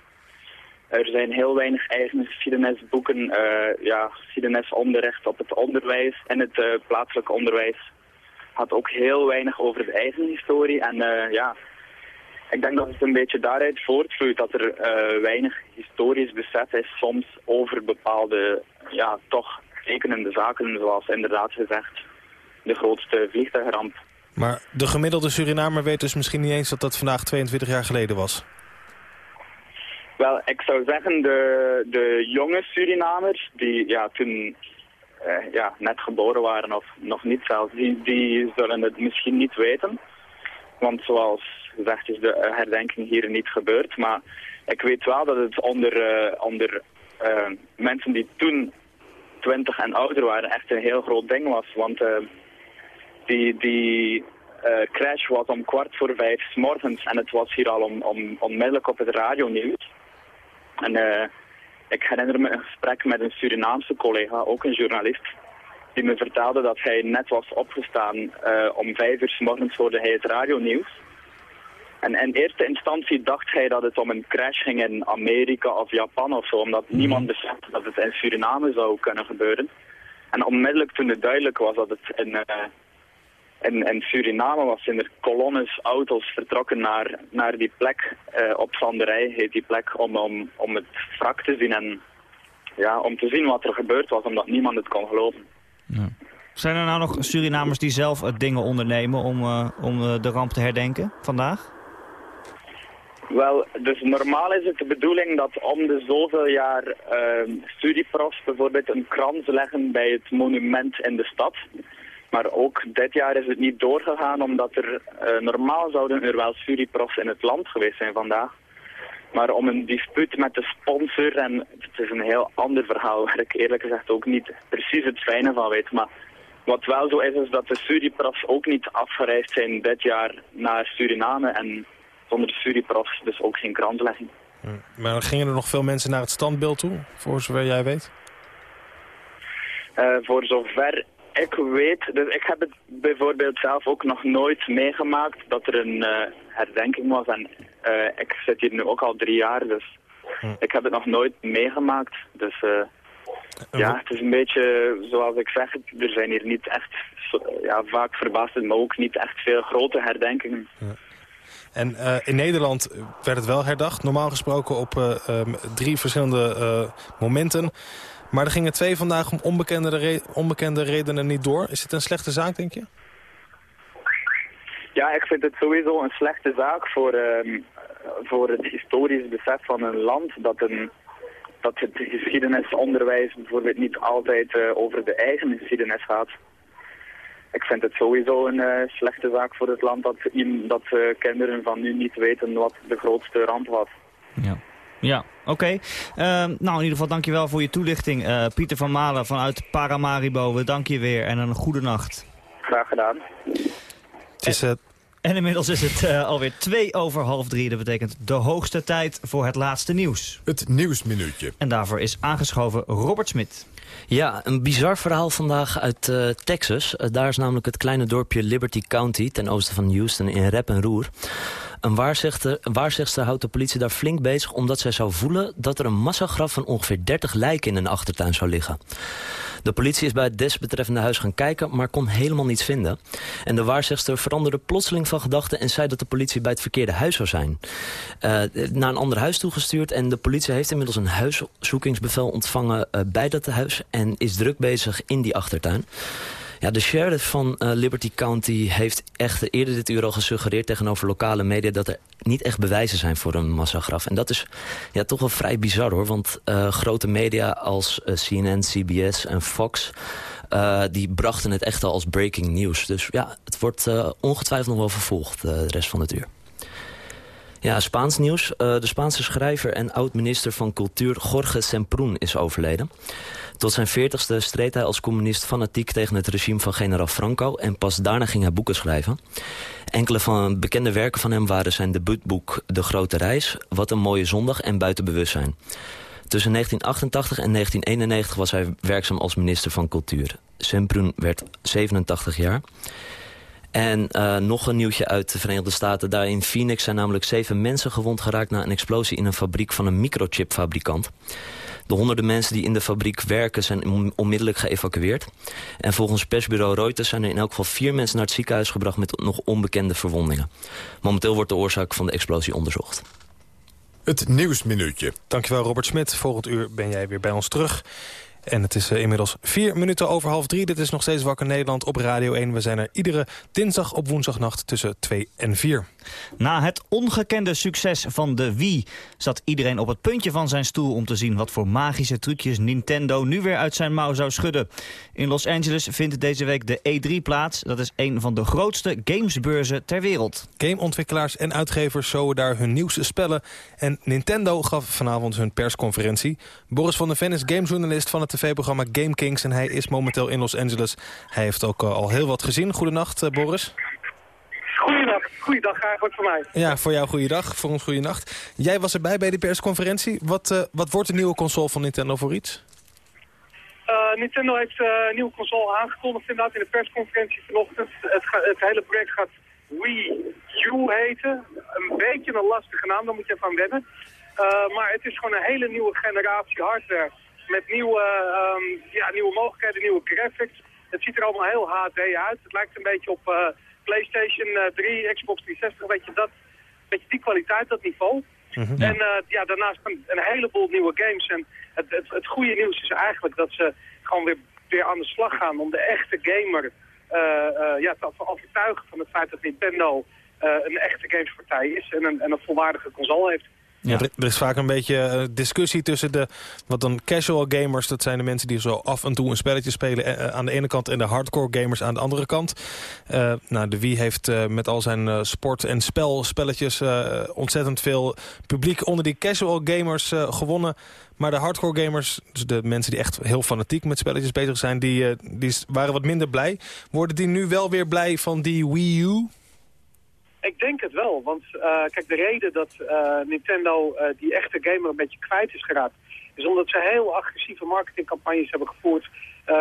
Er zijn heel weinig eigen geschiedenisboeken, uh, ja, geschiedenisonderricht op het onderwijs en het uh, plaatselijk onderwijs. Had ook heel weinig over de eigen historie en uh, ja, ik denk dat het een beetje daaruit voortvloeit dat er weinig historisch besef is soms over bepaalde, ja, toch tekenende zaken zoals inderdaad gezegd de grootste vliegtuigramp. Maar de gemiddelde Surinamer weet dus misschien niet eens dat dat vandaag 22 jaar geleden was? Wel, ik zou zeggen de, de jonge Surinamers die ja, toen uh, ja, net geboren waren of nog niet zelfs, die, die zullen het misschien niet weten. Want zoals gezegd is de herdenking hier niet gebeurd. Maar ik weet wel dat het onder, uh, onder uh, mensen die toen 20 en ouder waren echt een heel groot ding was. Want die, die crash was om kwart voor vijf s morgens en het was hier al om, om, onmiddellijk op het radionieuws. En uh, ik herinner me een gesprek met een Surinaamse collega, ook een journalist, die me vertelde dat hij net was opgestaan. Uh, om vijf uur s morgens hoorde hij het radionieuws. En in eerste instantie dacht hij dat het om een crash ging in Amerika of Japan of zo, omdat mm. niemand besefte dat het in Suriname zou kunnen gebeuren. En onmiddellijk toen het duidelijk was dat het in, uh, in, in Suriname was, zijn er kolonnes auto's vertrokken naar, naar die plek uh, op Zanderij, heet die plek, om, om, om het wrak te zien. En ja, om te zien wat er gebeurd was, omdat niemand het kon geloven. Ja. Zijn er nou nog Surinamers die zelf dingen ondernemen om, om de ramp te herdenken vandaag? Wel, dus normaal is het de bedoeling dat om de zoveel jaar uh, studieprofs bijvoorbeeld een krans leggen bij het monument in de stad. Maar ook dit jaar is het niet doorgegaan omdat er uh, normaal zouden er wel studieprofs in het land geweest zijn vandaag. Maar om een dispuut met de sponsor, en het is een heel ander verhaal waar ik eerlijk gezegd ook niet precies het fijne van weet. Maar wat wel zo is, is dat de studieprofs ook niet afgereisd zijn dit jaar naar Suriname en zonder de studieprofs dus ook geen kranslegging. Maar gingen er nog veel mensen naar het standbeeld toe, voor zover jij weet? Uh, voor zover ik weet, dus ik heb het bijvoorbeeld zelf ook nog nooit meegemaakt dat er een uh, herdenking was. En uh, ik zit hier nu ook al drie jaar, dus hm. ik heb het nog nooit meegemaakt. Dus ja, het is een beetje zoals ik zeg, er zijn hier niet echt, ja, vaak verbaasd maar ook niet echt veel grote herdenkingen. Ja. En uh, in Nederland werd het wel herdacht. Normaal gesproken op uh, um, drie verschillende uh, momenten. Maar er gingen twee vandaag om onbekende, re onbekende redenen niet door. Is dit een slechte zaak, denk je? Ja, ik vind het sowieso een slechte zaak voor, uh, voor het historisch besef van een land. Dat, een, dat het geschiedenisonderwijs bijvoorbeeld niet altijd uh, over de eigen geschiedenis gaat ik vind het sowieso een uh, slechte zaak voor het land dat, dat uh, kinderen van nu niet weten wat de grootste ramp was. Ja. Ja, oké. Okay. Uh, nou, in ieder geval dankjewel voor je toelichting. Uh, Pieter van Malen vanuit Paramaribo, we danken je weer en een goede nacht. Graag gedaan. Het is, uh, en inmiddels is het uh, alweer twee over half drie. Dat betekent de hoogste tijd voor het laatste nieuws. Het Nieuwsminuutje. En daarvoor is aangeschoven Robert Smit. Ja, een bizar verhaal vandaag uit uh, Texas. Uh, daar is namelijk het kleine dorpje Liberty County... ten oosten van Houston in rep en roer. Een waarzegster, waarzegster houdt de politie daar flink bezig... omdat zij zou voelen dat er een massagraf van ongeveer 30 lijken in een achtertuin zou liggen. De politie is bij het desbetreffende huis gaan kijken, maar kon helemaal niets vinden. En de waarzegster veranderde plotseling van gedachten... en zei dat de politie bij het verkeerde huis zou zijn. Uh, naar een ander huis toegestuurd en de politie heeft inmiddels een huiszoekingsbevel ontvangen... Uh, bij dat huis en is druk bezig in die achtertuin. Ja, de sheriff van uh, Liberty County heeft echt eerder dit uur al gesuggereerd tegenover lokale media dat er niet echt bewijzen zijn voor een massagraf. En dat is ja, toch wel vrij bizar hoor, want uh, grote media als uh, CNN, CBS en Fox... Die brachten het echt al als breaking news. Dus ja, het wordt ongetwijfeld nog wel vervolgd de rest van het uur. Ja, Spaans nieuws. de Spaanse schrijver en oud-minister van Cultuur Jorge Semprún is overleden. Tot zijn veertigste streed hij als communist fanatiek tegen het regime van generaal Franco... en pas daarna ging hij boeken schrijven. Enkele van bekende werken van hem waren zijn debuutboek De Grote Reis... Wat een mooie zondag en Buiten Bewustzijn. Tussen 1988 en 1991 was hij werkzaam als minister van Cultuur. Semprún werd 87 jaar. En uh, nog een nieuwtje uit de Verenigde Staten. Daar in Phoenix zijn namelijk zeven mensen gewond geraakt... na een explosie in een fabriek van een microchipfabrikant. De honderden mensen die in de fabriek werken zijn onmiddellijk geëvacueerd. En volgens persbureau Reuters zijn er in elk geval vier mensen naar het ziekenhuis gebracht met nog onbekende verwondingen. Momenteel wordt de oorzaak van de explosie onderzocht. Het Nieuwsminuutje. Dankjewel Robert Smit. Volgend uur ben jij weer bij ons terug. En het is uh, inmiddels vier minuten over half drie. Dit is nog steeds Wakker Nederland op Radio 1. We zijn er iedere dinsdag op woensdagnacht tussen 2 en 4. Na het ongekende succes van de Wii zat iedereen op het puntje van zijn stoel om te zien wat voor magische trucjes Nintendo nu weer uit zijn mouw zou schudden. In Los Angeles vindt deze week de E3 plaats. Dat is een van de grootste gamesbeurzen ter wereld. Gameontwikkelaars en uitgevers showen daar hun nieuwste spellen. En Nintendo gaf vanavond hun persconferentie. Boris van der Ven is gamejournalist van het tv-programma Game Kings en hij is momenteel in Los Angeles. Hij heeft ook uh, al heel wat gezien. Goedenacht, uh, Boris. Goeiedag, goeiedag eigenlijk voor mij. Ja, voor jou goeiedag, voor ons goeienacht. Jij was erbij bij de persconferentie. Wat, uh, wat wordt de nieuwe console van Nintendo voor iets? Uh, Nintendo heeft uh, een nieuwe console aangekondigd inderdaad in de persconferentie vanochtend. Het, het hele project gaat Wii U heten. Een beetje een lastige naam, daar moet je aan wennen. Maar het is gewoon een hele nieuwe generatie hardware. Met nieuwe, um, ja, nieuwe mogelijkheden, nieuwe graphics. Het ziet er allemaal heel HD uit. Het lijkt een beetje op PlayStation 3, Xbox 360, weet je, dat, weet je, die kwaliteit, dat niveau. Mhm. En ja, daarnaast een, een, heleboel nieuwe games. En het, het, het goede nieuws is eigenlijk dat ze gewoon weer, weer aan de slag gaan om de echte gamer ja, te overtuigen van het feit dat Nintendo een echte gamespartij is en een, en een volwaardige console heeft. Er is vaak een beetje uh, discussie tussen de wat dan casual gamers... dat zijn de mensen die zo af en toe een spelletje spelen uh, aan de ene kant... en de hardcore gamers aan de andere kant. Uh, nou, de Wii heeft met al zijn sport- en spelspelletjes... ontzettend veel publiek onder die casual gamers gewonnen. Maar de hardcore gamers, dus de mensen die echt heel fanatiek met spelletjes bezig zijn... die, die waren wat minder blij. Worden die nu wel weer blij van die Wii U? Ik denk het wel, want uh, kijk, de reden dat uh, Nintendo uh, die echte gamer een beetje kwijt is geraakt... is omdat ze heel agressieve marketingcampagnes hebben gevoerd.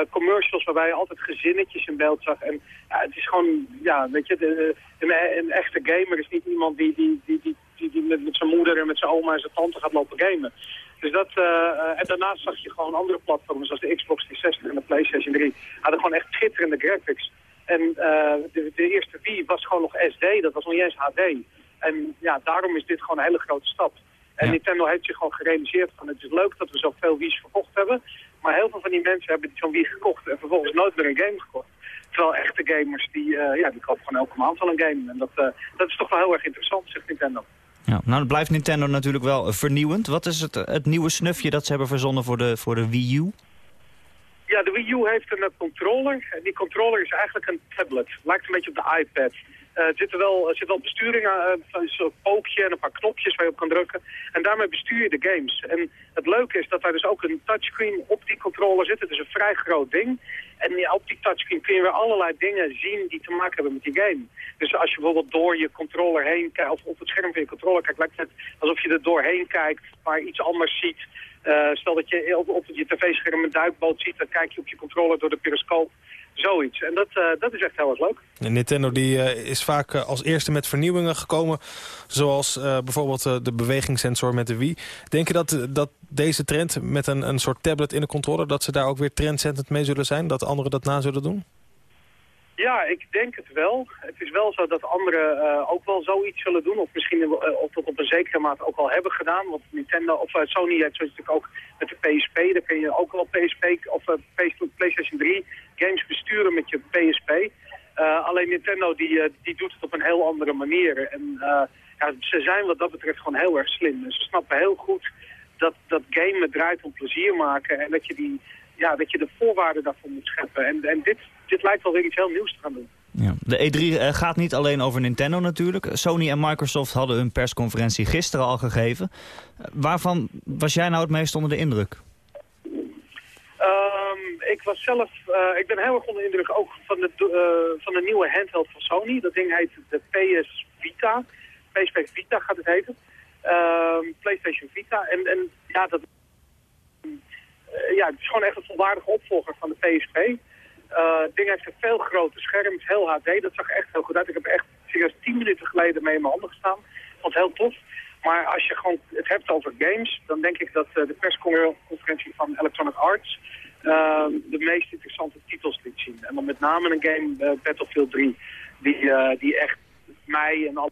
commercials waarbij je altijd gezinnetjes in beeld zag. En het is gewoon, ja, weet je, de, een, echte gamer is niet iemand die, die, die, die, die, die met, met zijn moeder en met zijn oma en zijn tante gaat lopen gamen. Dus dat, en daarnaast zag je gewoon andere platforms zoals de Xbox 360 en de PlayStation 3. Hadden gewoon echt schitterende graphics. En uh, de, de, eerste Wii was gewoon nog SD, dat was nog niet eens HD. En ja, daarom is dit gewoon een hele grote stap. En Nintendo heeft zich gewoon gerealiseerd van het is leuk dat we zoveel Wii's verkocht hebben. Maar heel veel van die mensen hebben zo'n Wii gekocht en vervolgens nooit meer een game gekocht. Terwijl echte gamers, die, uh, ja, die kopen gewoon elke maand wel een game. En dat, uh, dat is toch wel heel erg interessant, zegt Nintendo. Ja, nou, blijft Nintendo natuurlijk wel vernieuwend. Wat is het, het nieuwe snufje dat ze hebben verzonnen voor de, voor de Wii U? Ja, de Wii U heeft een controller. En die controller is eigenlijk een tablet. Lijkt een beetje op de iPad. Uh, er, zit wel, zit wel besturing aan, uh, zo'n pookje en een paar knopjes waar je op kan drukken. En daarmee bestuur je de games. En het leuke is dat daar dus ook een touchscreen op die controller zit. Het is een vrij groot ding. En op die touchscreen kun je weer allerlei dingen zien die te maken hebben met die game. Dus als je bijvoorbeeld door je controller heen kijkt, of op het scherm van je controller kijkt, lijkt het alsof je er doorheen kijkt, maar iets anders ziet. Uh, stel dat je op, op je tv-scherm een duikboot ziet, dan kijk je op je controller door de periscoop. Zoiets. En dat, uh, dat is echt heel erg leuk. En Nintendo die, uh, is vaak als eerste met vernieuwingen gekomen. Zoals bijvoorbeeld de bewegingssensor met de Wii. Denk je dat, dat deze trend met een, een soort tablet in de controller... dat ze daar ook weer trendzettend mee zullen zijn? Dat anderen dat na zullen doen? Ja, ik denk het wel. Het is wel zo dat anderen uh, ook wel zoiets zullen doen. Of misschien uh, of dat op een zekere mate ook al hebben gedaan. Want Nintendo of uh, Sony heeft zoals natuurlijk ook met de PSP. Daar kun je ook wel PSP of PlayStation 3 games besturen met je PSP. alleen Nintendo die, die doet het op een heel andere manier. En ja, ze zijn wat dat betreft gewoon heel erg slim. En ze snappen heel goed dat, dat gamen draait om plezier maken. En dat je, die, ja, dat je de voorwaarden daarvoor moet scheppen. En, en dit dit lijkt wel weer iets heel nieuws te gaan doen. Ja. De E3 uh, gaat niet alleen over Nintendo natuurlijk. Sony en Microsoft hadden hun persconferentie gisteren al gegeven. Uh, waarvan was jij nou het meest onder de indruk? Um, ik was zelf, uh, ik ben heel erg onder de indruk ook van de, van de nieuwe handheld van Sony. Dat ding heet de PS Vita. PSP Vita gaat het heten. Ehm, PlayStation Vita. En, en ja, dat, ja, het is gewoon echt een volwaardige opvolger van de PSP. Uh, het ding heeft een veel groter scherm, is heel HD. Dat zag echt heel goed uit. Ik heb echt serieus 10 minuten geleden mee in mijn handen gestaan. Vond heel tof. Maar als je gewoon het hebt over games, dan denk ik dat uh, de persconferentie van Electronic Arts de meest interessante titels liet zien. En dan met name een game, Battlefield 3, die, die echt mij en alle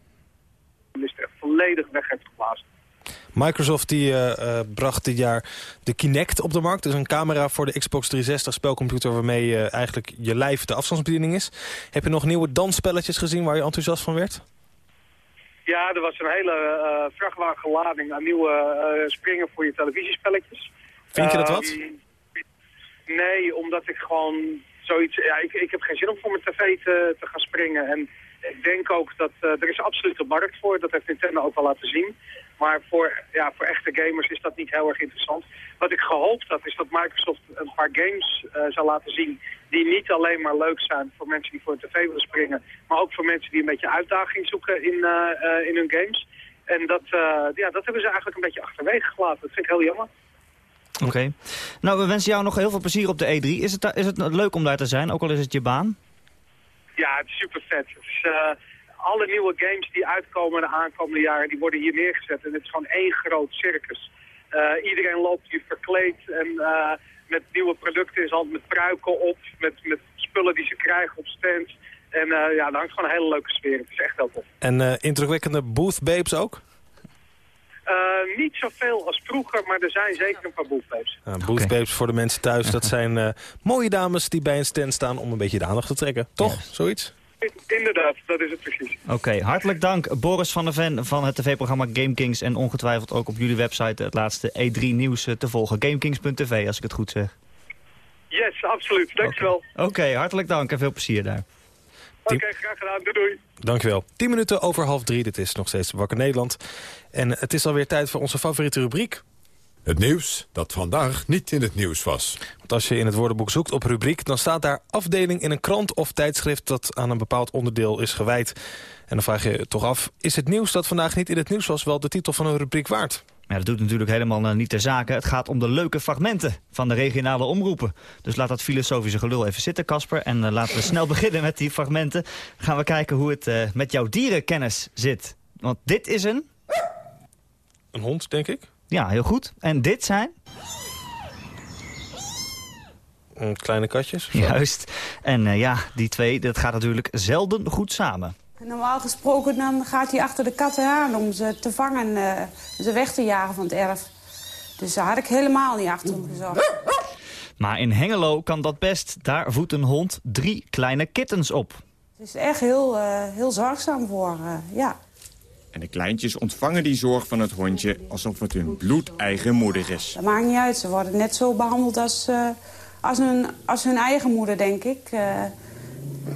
echt volledig weg heeft geblazen. Microsoft die, uh, uh, bracht dit jaar de Kinect op de markt. Dus een camera voor de Xbox 360 spelcomputer... waarmee uh, eigenlijk je lijf de afstandsbediening is. Heb je nog nieuwe dansspelletjes gezien waar je enthousiast van werd? Ja, er was een hele vrachtwagenlading aan nieuwe springen voor je televisiespelletjes. Vind je dat wat? Ehm, nee, omdat ik gewoon zoiets... Ja, ik, ik heb geen zin om voor mijn tv te, te gaan springen. En ik denk ook dat er is absoluut een markt voor. Dat heeft Nintendo ook al laten zien. Maar voor, ja, voor echte gamers is dat niet heel erg interessant. Wat ik gehoopt had is dat Microsoft een paar games uh, zal laten zien... die niet alleen maar leuk zijn voor mensen die voor een tv willen springen... maar ook voor mensen die een beetje uitdaging zoeken in, uh, in hun games. En dat, ja, dat hebben ze eigenlijk een beetje achterwege gelaten. Dat vind ik heel jammer. Oké. Nou, we wensen jou nog heel veel plezier op de E3. Is het, is het leuk om daar te zijn, ook al is het je baan? Ja, het is super vet. Het is, alle nieuwe games die uitkomen de aankomende jaren, die worden hier neergezet. En het is gewoon één groot circus. Uh, iedereen loopt hier verkleed en uh, met nieuwe producten in zijn hand, met pruiken op, met, met spullen die ze krijgen op stands. En ja, daar hangt gewoon een hele leuke sfeer. Het is echt heel tof. En indrukwekkende booth babes ook? Uh, niet zoveel als vroeger, maar er zijn zeker een paar boefbabes. Uh, boefbabes voor de mensen thuis, dat zijn uh, mooie dames die bij een stand staan om een beetje de aandacht te trekken. Toch? Yes. Zoiets? Inderdaad, dat is het precies. Oké, okay, hartelijk dank Boris van der Ven van het tv-programma Game Kings... en ongetwijfeld ook op jullie website het laatste E3-nieuws te volgen. GameKings.tv, als ik het goed zeg. Yes, absoluut. Dankjewel. Oké, okay, hartelijk dank en veel plezier daar. Oké, okay, graag gedaan. Doei doei. Dankjewel. 10 minuten over half drie. Dit is nog steeds Wakker Nederland. En het is alweer tijd voor onze favoriete rubriek. Het nieuws dat vandaag niet in het nieuws was. Want als je in het woordenboek zoekt op rubriek... dan staat daar afdeling in een krant of tijdschrift... dat aan een bepaald onderdeel is gewijd. En dan vraag je je toch af... is het nieuws dat vandaag niet in het nieuws was... wel de titel van een rubriek waard? Ja, dat doet natuurlijk helemaal uh, niet ter zake. Het gaat om de leuke fragmenten van de regionale omroepen. Dus laat dat filosofische gelul even zitten, Casper. En uh, laten we snel beginnen met die fragmenten. Gaan we kijken hoe het uh, met jouw dierenkennis zit. Want dit is een... Een hond, denk ik. Ja, heel goed. En dit zijn... Kleine katjes. Juist. En ja, die twee, dat gaat natuurlijk zelden goed samen. Normaal gesproken dan gaat hij achter de katten aan om ze te vangen en uh, ze weg te jagen van het erf. Dus daar had ik helemaal niet achter hem gezocht. Maar in Hengelo kan dat best. Daar voedt een hond drie kleine kittens op. Het is echt heel, uh, heel zorgzaam voor, uh, ja. En de kleintjes ontvangen die zorg van het hondje alsof het hun bloedeigen moeder is. Dat maakt niet uit. Ze worden net zo behandeld als, als, hun, als hun eigen moeder, denk ik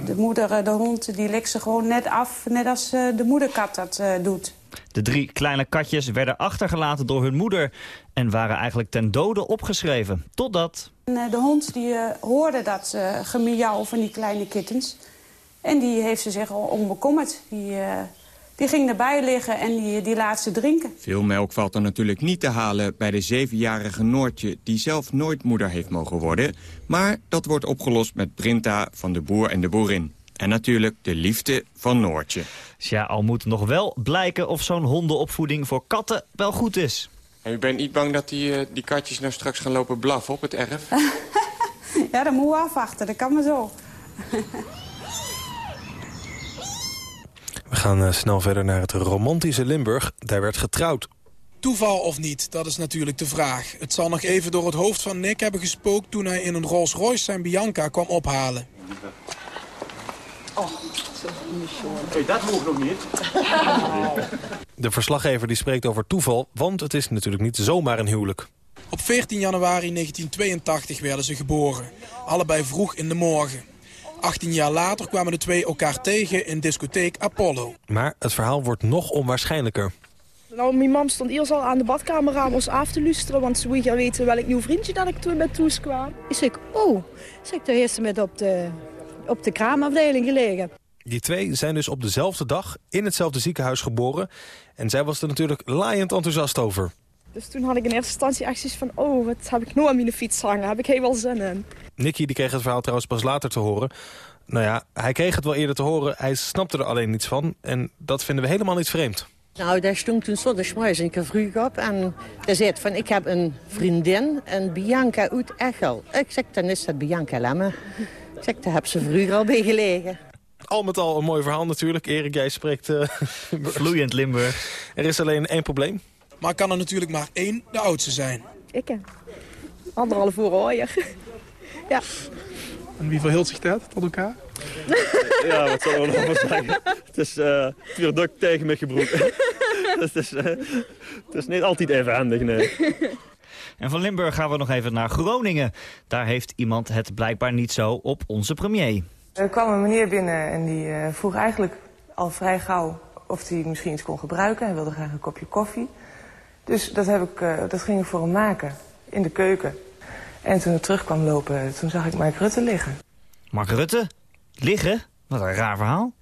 de moeder, de hond, die lekt ze gewoon net af, net als de moederkat dat uh, doet. De drie kleine katjes werden achtergelaten door hun moeder en waren eigenlijk ten dode opgeschreven. Totdat... De hond die uh, hoorde dat uh, gemiauw van die kleine kittens. En die heeft ze zich om bekommerd. Die, die ging erbij liggen en die, die laat ze drinken. Veel melk valt er natuurlijk niet te halen bij de zevenjarige Noortje... die zelf nooit moeder heeft mogen worden. Maar dat wordt opgelost met Brinta van de boer en de boerin. En natuurlijk de liefde van Noortje. Ja, al moet nog wel blijken of zo'n hondenopvoeding voor katten wel goed is. En u bent niet bang dat die, uh, die katjes nou straks gaan lopen blaffen op het erf? ja, dat moeten we afwachten. Dat kan maar zo. We gaan uh, snel verder naar het romantische Limburg. Daar werd getrouwd. Toeval of niet, dat is natuurlijk de vraag. Het zal nog even door het hoofd van Nick hebben gespookt... toen hij in een Rolls Royce zijn Bianca kwam ophalen. Oh, hey, dat hoeft nog niet. De verslaggever die spreekt over toeval, want het is natuurlijk niet zomaar een huwelijk. Op 14 januari 1982 werden ze geboren. Allebei vroeg in de morgen. 18 jaar later kwamen de twee elkaar tegen in discotheek Apollo. Maar het verhaal wordt nog onwaarschijnlijker. Nou, mijn mam stond eerst al aan de badkamerraam ons af te luisteren... want ze wilde weten welk nieuw vriendje dat ik toen met toes kwam. Ik zeg, oh, zeg, daar heeft ze met op de, op de kraamafdeling gelegen. Die twee zijn dus op dezelfde dag in hetzelfde ziekenhuis geboren. En zij was er natuurlijk laaiend enthousiast over. Dus toen had ik in eerste instantie echt van... oh, wat heb ik nu aan mijn fiets hangen? Heb ik helemaal zin in. Nicky die kreeg het verhaal trouwens pas later te horen. Nou ja, hij kreeg het wel eerder te horen. Hij snapte er alleen niets van. En dat vinden we helemaal niet vreemd. Nou, daar stond toen zo de schmuizen vroeg op. En hij zei van, ik heb een vriendin, een Bianca uit Echel. Ik zeg, dan is dat Bianca Lemme. Ik zeg, daar heb ze vroeger al bij gelegen. Al met al een mooi verhaal natuurlijk. Erik, jij spreekt... Uh, Vloeiend Limburg. Er is alleen één probleem. Maar kan er natuurlijk maar één de oudste zijn. Ik, hè. Anderhalf uur ooier. ja. En wie verhield zich dat tot elkaar? ja, wat zal er nog zeggen? Het is uh, vier duk tegen met je broek. het, is, uh, het is niet altijd even handig, nee. En van Limburg gaan we nog even naar Groningen. Daar heeft iemand het blijkbaar niet zo op onze premier. Er kwam een meneer binnen en die uh, vroeg eigenlijk al vrij gauw of hij misschien iets kon gebruiken. Hij wilde graag een kopje koffie. Dus dat, heb ik, uh, dat ging ik voor hem maken in de keuken. En toen ik terug kwam lopen, toen zag ik Mark Rutte liggen. Mark Rutte? Liggen? Wat een raar verhaal.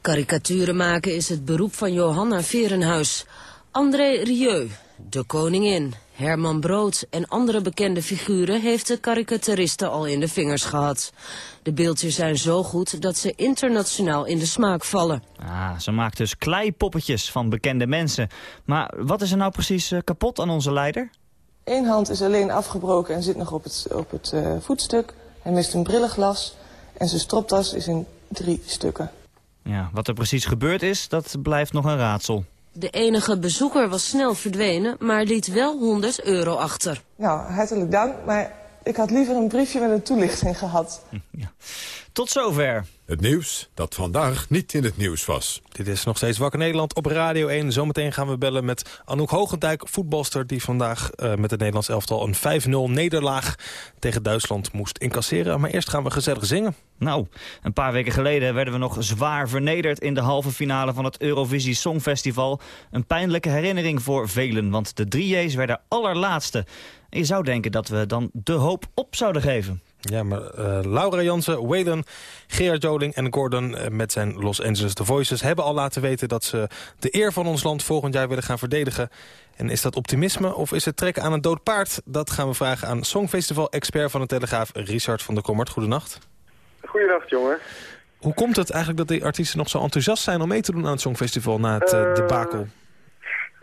Karikaturen maken is het beroep van Johanna Verenhuis. André Rieu, de koningin, Herman Brood en andere bekende figuren heeft de karikaturisten al in de vingers gehad. De beeldjes zijn zo goed dat ze internationaal in de smaak vallen. Ah, ze maakt dus kleipoppetjes van bekende mensen. Maar wat is er nou precies kapot aan onze leider? Eén hand is alleen afgebroken en zit nog op het, op het uh, voetstuk. Hij mist een brillenglas en zijn stropdas is in drie stukken. Ja, wat er precies gebeurd is, dat blijft nog een raadsel. De enige bezoeker was snel verdwenen, maar liet wel 100 euro achter. Nou, hartelijk dank, maar ik had liever een briefje met een toelichting gehad. Tot zover. Het nieuws dat vandaag niet in het nieuws was. Dit is nog steeds Wakker Nederland op Radio 1. Zometeen gaan we bellen met Anouk Hogendijk, voetbalster... die vandaag uh, met het Nederlands elftal een 5-0 nederlaag tegen Duitsland moest incasseren. Maar eerst gaan we gezellig zingen. Nou, een paar weken geleden werden we nog zwaar vernederd... in de halve finale van het Eurovisie Songfestival. Een pijnlijke herinnering voor velen, want de drie J's werden allerlaatste. En je zou denken dat we dan de hoop op zouden geven. Ja, maar uh, Laura Jansen, Waylon, Gerard Joling en Gordon uh, met zijn Los Angeles The Voices... hebben al laten weten dat ze de eer van ons land volgend jaar willen gaan verdedigen. En is dat optimisme of is het trekken aan een dood paard? Dat gaan we vragen aan Songfestival-expert van de Telegraaf, Richard van der Kommert. Goedenacht. Goedenacht, jongen. Hoe komt het eigenlijk dat die artiesten nog zo enthousiast zijn om mee te doen aan het Songfestival na het uh, debakel?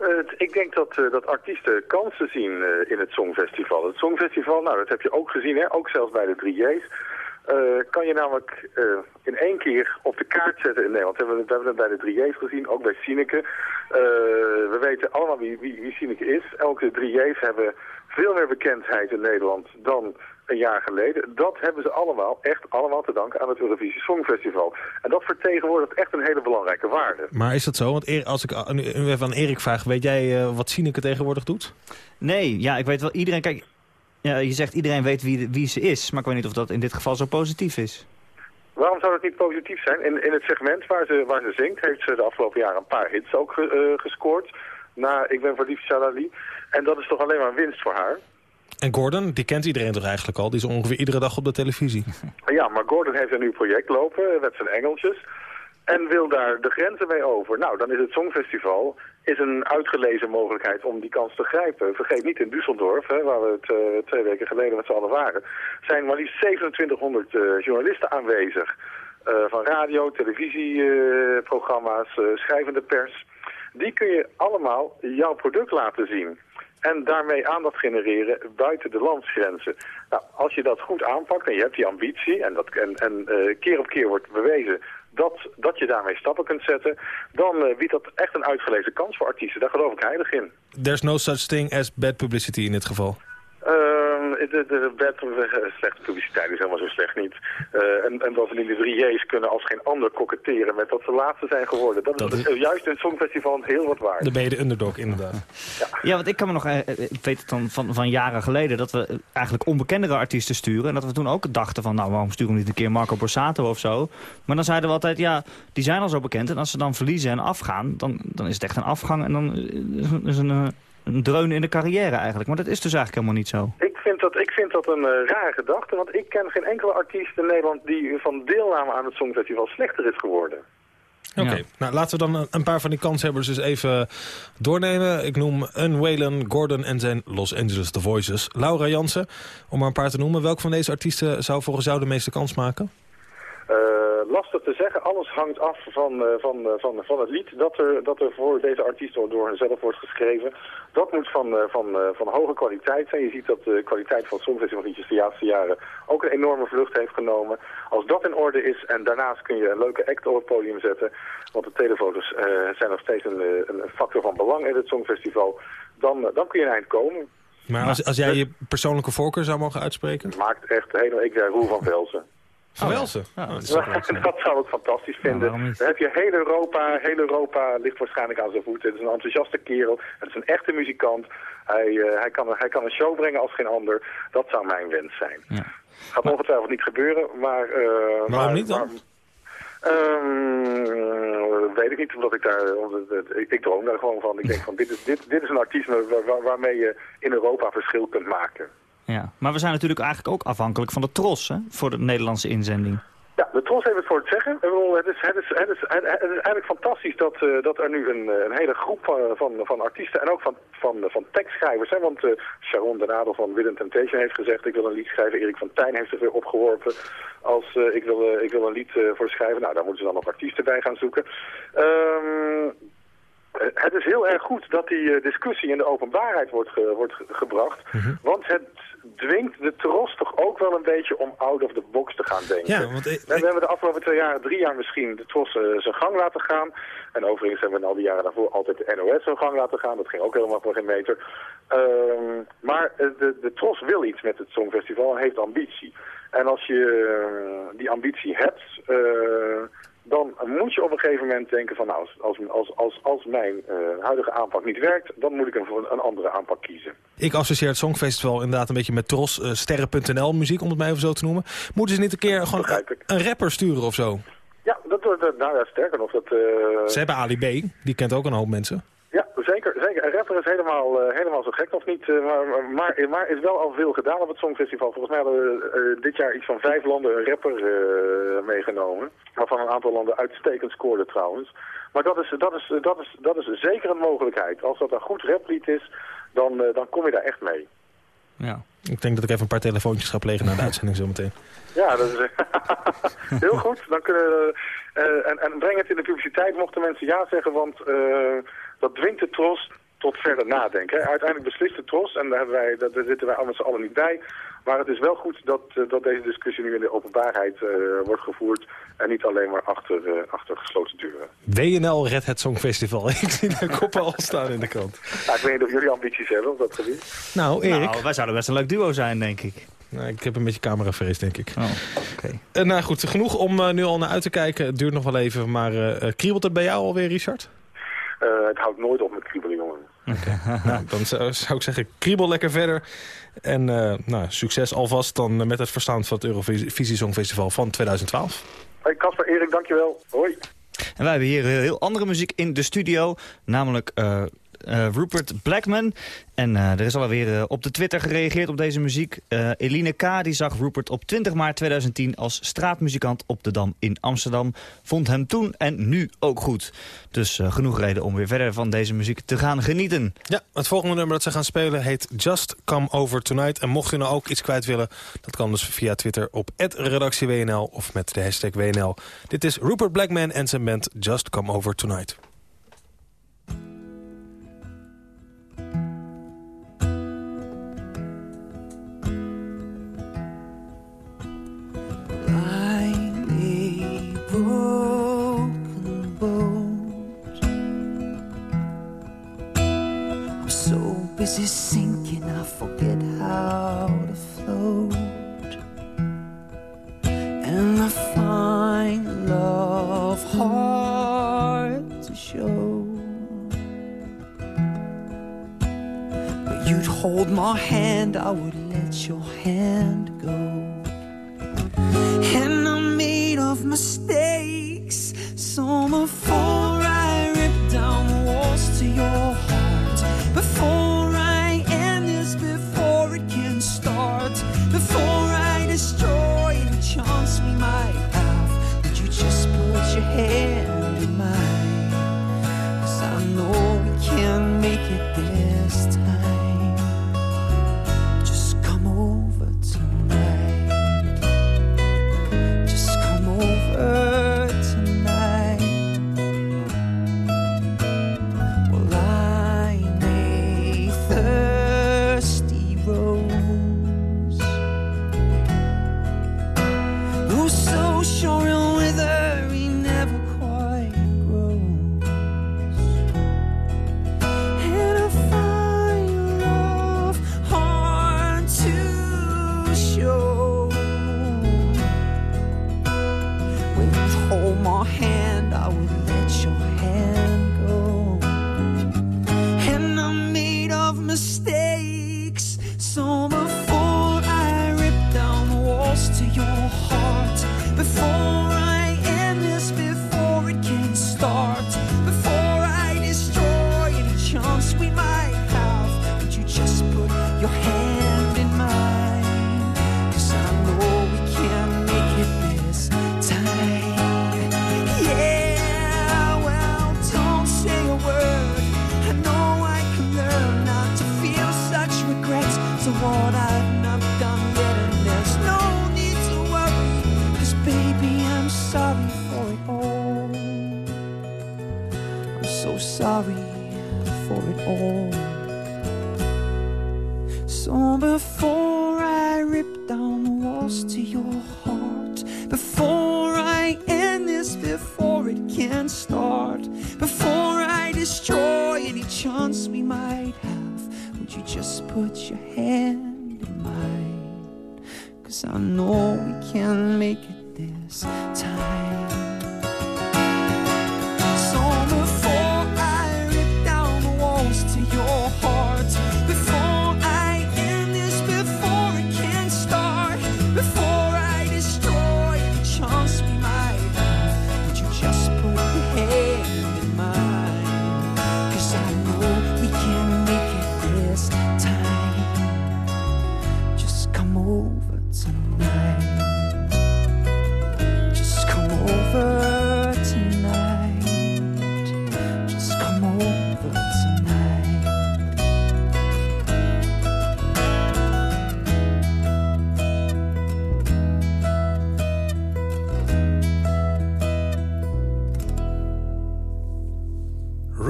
Uh, ik denk dat, uh, dat artiesten kansen zien uh, in het Songfestival. Het Songfestival, nou dat heb je ook gezien, hè? ook zelfs bij de 3J's. kan je namelijk in één keer op de kaart zetten in Nederland. We hebben, we hebben het bij de 3J's gezien, ook bij Sineke. we weten allemaal wie, wie, wie Sineke is. Elke 3J's hebben veel meer bekendheid in Nederland dan een jaar geleden. Dat hebben ze allemaal, echt allemaal te danken aan het Eurovisie Songfestival. En dat vertegenwoordigt echt een hele belangrijke waarde. Maar is dat zo? Want als ik nu even aan Erik vraag, weet jij uh, wat Sineke tegenwoordig doet? Nee, ja, ik weet wel, iedereen, kijk, ja, je zegt iedereen weet wie, wie ze is, maar ik weet niet of dat in dit geval zo positief is. Waarom zou dat niet positief zijn? In, in het segment waar ze, waar ze zingt, heeft ze de afgelopen jaren een paar hits ook ge, uh, gescoord. Na Ik ben verliefd, Shalali. En dat is toch alleen maar een winst voor haar. En Gordon, die kent iedereen toch eigenlijk al? Die is ongeveer iedere dag op de televisie. Ja, maar Gordon heeft een nieuw project lopen met zijn Engeltjes. En wil daar de grenzen mee over. Nou, dan is het Songfestival is een uitgelezen mogelijkheid om die kans te grijpen. Vergeet niet, in Düsseldorf, hè, waar we het uh, twee weken geleden met z'n allen waren... zijn maar liefst 2700 uh, journalisten aanwezig. Uh, van radio, televisieprogramma's, schrijvende pers. Die kun je allemaal jouw product laten zien en daarmee aandacht genereren buiten de landsgrenzen. Nou, als je dat goed aanpakt en je hebt die ambitie en, dat, en, en uh, keer op keer wordt bewezen dat, dat je daarmee stappen kunt zetten, dan uh, biedt dat echt een uitgelezen kans voor artiesten. Daar geloof ik heilig in. There's no such thing as bad publicity in dit geval. Uh, de, de, de, slechte publiciteit is helemaal zo slecht niet. Uh, en, en bovendien de drie J's kunnen als geen ander koketteren met dat ze laatste zijn geworden. Dat, dat is, is juist in het Songfestival heel wat waard. Ben de underdog, inderdaad. Ja, ja want ik kan me nog, ik weet het dan van, van jaren geleden, dat we eigenlijk onbekendere artiesten sturen. En dat we toen ook dachten van, nou waarom sturen we niet een keer Marco Borsato of zo. Maar dan zeiden we altijd, ja, die zijn al zo bekend. En als ze dan verliezen en afgaan, dan, dan is het echt een afgang. En dan is een... een dreun in de carrière eigenlijk. Maar dat is dus eigenlijk helemaal niet zo. Ik vind dat, ik vind dat een uh, rare gedachte, want ik ken geen enkele artiest in Nederland die van deelname aan het Songfestival slechter is geworden. Oké, okay. ja. nou laten we dan een paar van die kanshebbers eens even doornemen. Ik noem een Waylon, Gordon en zijn Los Angeles The Voices. Laura Jansen, om maar een paar te noemen. Welk van deze artiesten zou volgens jou de meeste kans maken? Uh, lastig te zeggen. Alles hangt af van, uh, van, uh, van, van het lied dat er, dat er voor deze artiest door henzelf wordt geschreven. Dat moet van, van, van hoge kwaliteit zijn. Je ziet dat de kwaliteit van Songfestivalliedjes de laatste jaren ook een enorme vlucht heeft genomen. Als dat in orde is en daarnaast kun je een leuke act op het podium zetten. Want de telefoto's zijn nog steeds een, een factor van belang in het Songfestival. Dan, dan kun je een eind komen. Maar als, als jij je persoonlijke voorkeur zou mogen uitspreken? Maakt echt helemaal... Ik zei Roel van Velsen. Velsen? Oh, ja. oh, dat, dat, zou ik fantastisch vinden. Ja, Dan heb je heel Europa, heel Europa ligt waarschijnlijk aan zijn voeten. Het is een enthousiaste kerel, het is een echte muzikant. Hij, uh, hij, kan, hij kan een show brengen als geen ander. Dat zou mijn wens zijn. Ja. Gaat ongetwijfeld niet gebeuren, maar... Uh, Waarom maar, niet dan? Maar, um, weet ik niet, omdat ik daar... Ik, ik droom daar gewoon van. Ik denk van, dit is, dit, dit is een artiest waar, waar, waarmee je in Europa verschil kunt maken. Ja, maar we zijn natuurlijk eigenlijk ook afhankelijk van de tros hè, voor de Nederlandse inzending. Ja, de Tros heeft het voor het zeggen. Het is, het is, het het is eigenlijk fantastisch dat, uh, dat er nu een, een hele groep van, van, van artiesten en ook van, van, van tekstschrijvers... Hè, want uh, Sharon Den Adel van Will Temptation heeft gezegd... ik wil een lied schrijven. Erik van Tijn heeft er weer opgeworpen als uh, ik, wil, ik wil een lied voor schrijven. Nou, daar moeten ze dan nog artiesten bij gaan zoeken. Um, Eh, het is heel erg goed dat die eh, discussie in de openbaarheid wordt, ge- wordt ge- gebracht. Want het dwingt de tros toch ook wel een beetje om out of the box te gaan denken. Ja, want ik- we, hebben de afgelopen twee jaar, drie jaar misschien de tros eh, zijn gang laten gaan. En overigens hebben we in al die jaren daarvoor altijd de NOS zijn gang laten gaan. Dat ging ook helemaal voor geen meter. Ehm, maar eh, de, de tros wil iets met het Songfestival en heeft ambitie. En als je die ambitie hebt, dan moet je op een gegeven moment denken van nou, als, als, als, als, mijn eh, huidige aanpak niet werkt, dan moet ik een, voor een andere aanpak kiezen. Ik associeer het Songfestival inderdaad een beetje met Tros, eh, sterren.nl muziek, om het maar even zo te noemen. Moeten ze niet een keer gewoon een, rapper sturen of zo? Ja, dat, dat, dat- nou ja, sterker nog, dat... eh, Ze hebben Ali B, die kent ook een hoop mensen. Ja, zeker. zeker. Een rapper is helemaal, eh, helemaal zo gek of niet. eh, maar, maar, maar is wel al veel gedaan op het Songfestival. Volgens mij hadden we eh, dit jaar iets van vijf landen een rapper eh, meegenomen. Waarvan een aantal landen uitstekend scoorden trouwens. Maar dat is, dat, is, dat, is, dat is zeker een mogelijkheid. Als dat een goed raplied is, dan, eh, dan kom je daar echt mee. Ja. Ik denk dat ik even een paar telefoontjes ga plegen na de uitzending zometeen. Ja, dat is heel goed. Dan kunnen we, eh, en, en breng het in de publiciteit mochten mensen ja zeggen, want eh, dat dwingt de tros tot verder nadenken. hè. Uiteindelijk beslist de tros en daar, hebben wij, daar, zitten wij met z'n allen niet bij. Maar het is wel goed dat, eh, dat deze discussie nu in de openbaarheid eh, wordt gevoerd en niet alleen maar achter, eh, achter gesloten deuren. WNL redt het Songfestival. ik zie de koppen al staan in de krant. Ja, ik weet niet of jullie ambities hebben op dat gebied. Nou, Erik. Nou, wij zouden best een leuk duo zijn, denk ik. Nou, ik heb een beetje cameravrees, denk ik. Oh, oké. Nou goed, genoeg om eh, nu al naar uit te kijken. Het duurt nog wel even, maar eh, eh, kriebelt het bij jou alweer, Richard? Eh, het houdt nooit op met kriebelen, jongen. nou, dan zou, zou ik zeggen, kriebel lekker verder. En eh, nou, succes alvast dan eh, met het verstaan van het Eurovisie Songfestival van 2012. Hey, Casper, Erik, dankjewel. Hoi. En wij hebben hier heel, heel andere muziek in de studio. Namelijk eh, Rupert Blackman. En eh, er is alweer eh, op de Twitter gereageerd op deze muziek. Eline K. die zag Rupert op 20 maart 2010 als straatmuzikant op de Dam in Amsterdam. Vond hem toen en nu ook goed. Dus genoeg reden om weer verder van deze muziek te gaan genieten. Ja, het volgende nummer dat ze gaan spelen heet Just Come Over Tonight. En mocht u nou ook iets kwijt willen, dat kan dus via Twitter op redactieWNL of met de hashtag WNL. Dit is Rupert Blackman en zijn band Just Come Over Tonight. Busy sinking, I forget how to float. And I find love hard to show. But you'd hold my hand, I would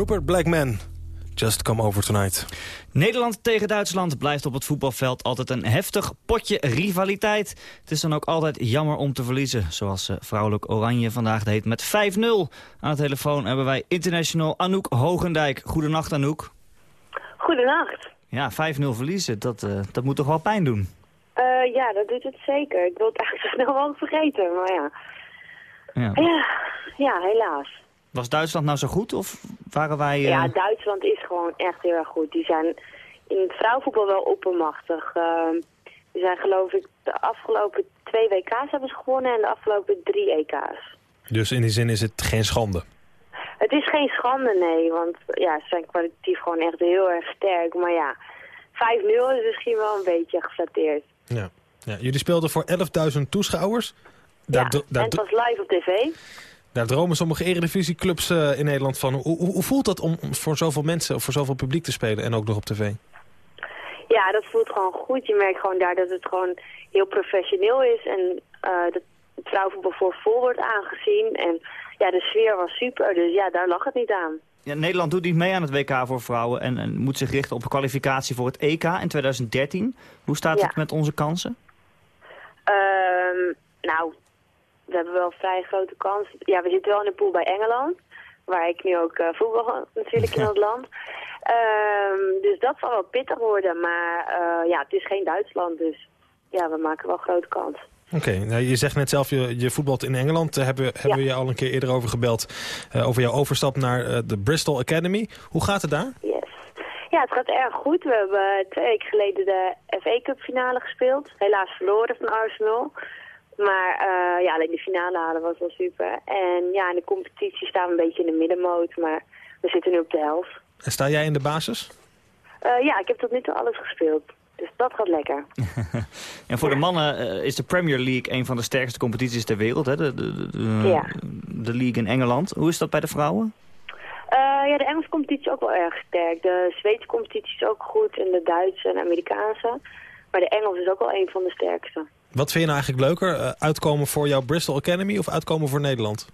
Rupert Blackman, Just Come Over Tonight. Nederland tegen Duitsland blijft op het voetbalveld altijd een heftig potje rivaliteit. Het is dan ook altijd jammer om te verliezen, zoals eh, vrouwelijk Oranje vandaag deed met 5-0. Aan de telefoon hebben wij international Anouk Hogendijk. Goedenacht Anouk. Goedenacht. Ja, 5-0 verliezen, dat, eh, dat moet toch wel pijn doen? Eh, ja, dat doet het zeker. Ik wil het eigenlijk zo snel mogelijk vergeten, maar ja. Ja. Ja, ja helaas. Was Duitsland nou zo goed of waren wij... eh, Ja, Duitsland is gewoon echt heel erg goed. Die zijn in het vrouwenvoetbal wel oppermachtig. Uh, die zijn geloof ik de afgelopen twee WK's hebben ze gewonnen en de afgelopen drie EK's. Dus in die zin is het geen schande. Het is geen schande, nee, want ja, ze zijn kwalitatief gewoon echt heel erg sterk. Maar ja, 5-0 is misschien wel een beetje geflatteerd. Ja. Ja, jullie speelden voor 11.000 toeschouwers. Daar, ja, en het was live op tv. Daar dromen sommige eredivisieclubs eh in Nederland van. Hoe, hoe, hoe voelt dat om voor zoveel mensen, of voor zoveel publiek te spelen en ook nog op tv? Ja, dat voelt gewoon goed. Je merkt gewoon daar dat het gewoon heel professioneel is. En eh, dat het vrouwenvoetbal voor vol wordt aangezien. En ja, de sfeer was super. Dus ja, daar lag het niet aan. Ja, Nederland doet niet mee aan het WK voor vrouwen en, en moet zich richten op de kwalificatie voor het EK in 2013. Hoe staat Ja. het met onze kansen? Ehm, nou, we hebben wel vrij grote kans. Ja, we zitten wel in de pool bij Engeland. Waar ik nu ook eh, voetbal natuurlijk in het land. Ehm, dus dat zal wel pittig worden. Maar eh, ja, het is geen Duitsland. Dus ja, we maken wel grote kans. Oké, nou, je zegt net zelf, je, je voetbalt in Engeland. Daar hebben, hebben we je al een keer eerder over gebeld. eh, over jouw overstap naar eh, de Bristol Academy. Hoe gaat het daar? Yes. Ja, het gaat erg goed. We hebben twee weken geleden de FA Cup finale gespeeld. Helaas verloren van Arsenal. Maar eh, ja, alleen de finale halen was wel super. En ja, in de competitie staan we een beetje in de middenmoot. Maar we zitten nu op de helft. En sta jij in de basis? Eh, ja, ik heb tot nu toe alles gespeeld. Dus dat gaat lekker. En voor de mannen eh, is de Premier League een van de sterkste competities ter wereld. Hè? De, de, de, de- Ja. de league in Engeland. Hoe is dat bij de vrouwen? Eh, ja, de Engelse competitie is ook wel erg sterk. De Zweedse competitie is ook goed. En de Duitse en Amerikaanse. Maar de Engelse is ook wel een van de sterkste. Wat vind je nou eigenlijk leuker? eh, uitkomen voor jouw Bristol Academy of uitkomen voor Nederland?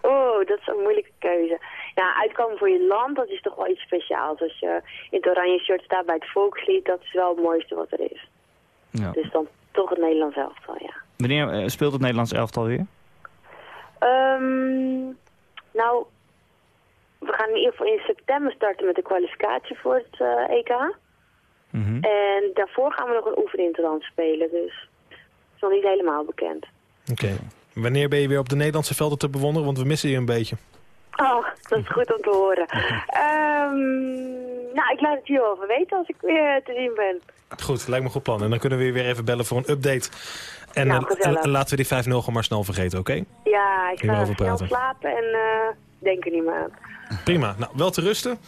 Oh, dat is een moeilijke keuze. Ja, uitkomen voor je land, dat is toch wel iets speciaals. Als je in het oranje shirt staat bij het volkslied, dat is wel het mooiste wat er is. Ja. Dus dan toch het Nederlands elftal, ja. Wanneer eh, speelt het Nederlands elftal weer? Ehm, nou, we gaan in ieder geval in september starten met de kwalificatie voor het eh, EK. Mhm. En daarvoor gaan we nog een oefeninterland spelen, dus nog niet helemaal bekend. Oké. Wanneer ben je weer op de Nederlandse velden te bewonderen? Want we missen je een beetje. Oh, dat is goed om te horen. Ehm, nou, ik laat het je over weten als ik weer te zien ben. Goed, lijkt me een goed plan. En dan kunnen we je weer even bellen voor een update. En Nou, eh, laten we die 5-0 gewoon maar snel vergeten, oké? Ja, ik ga over snel slapen en eh, denk er niet meer aan. Prima. Nou, wel te rusten.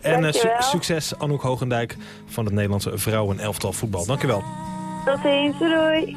En eh, su- succes Anouk Hogendijk van het Nederlandse vrouwen elftal voetbal. Dankjewel. Tot ziens, doei.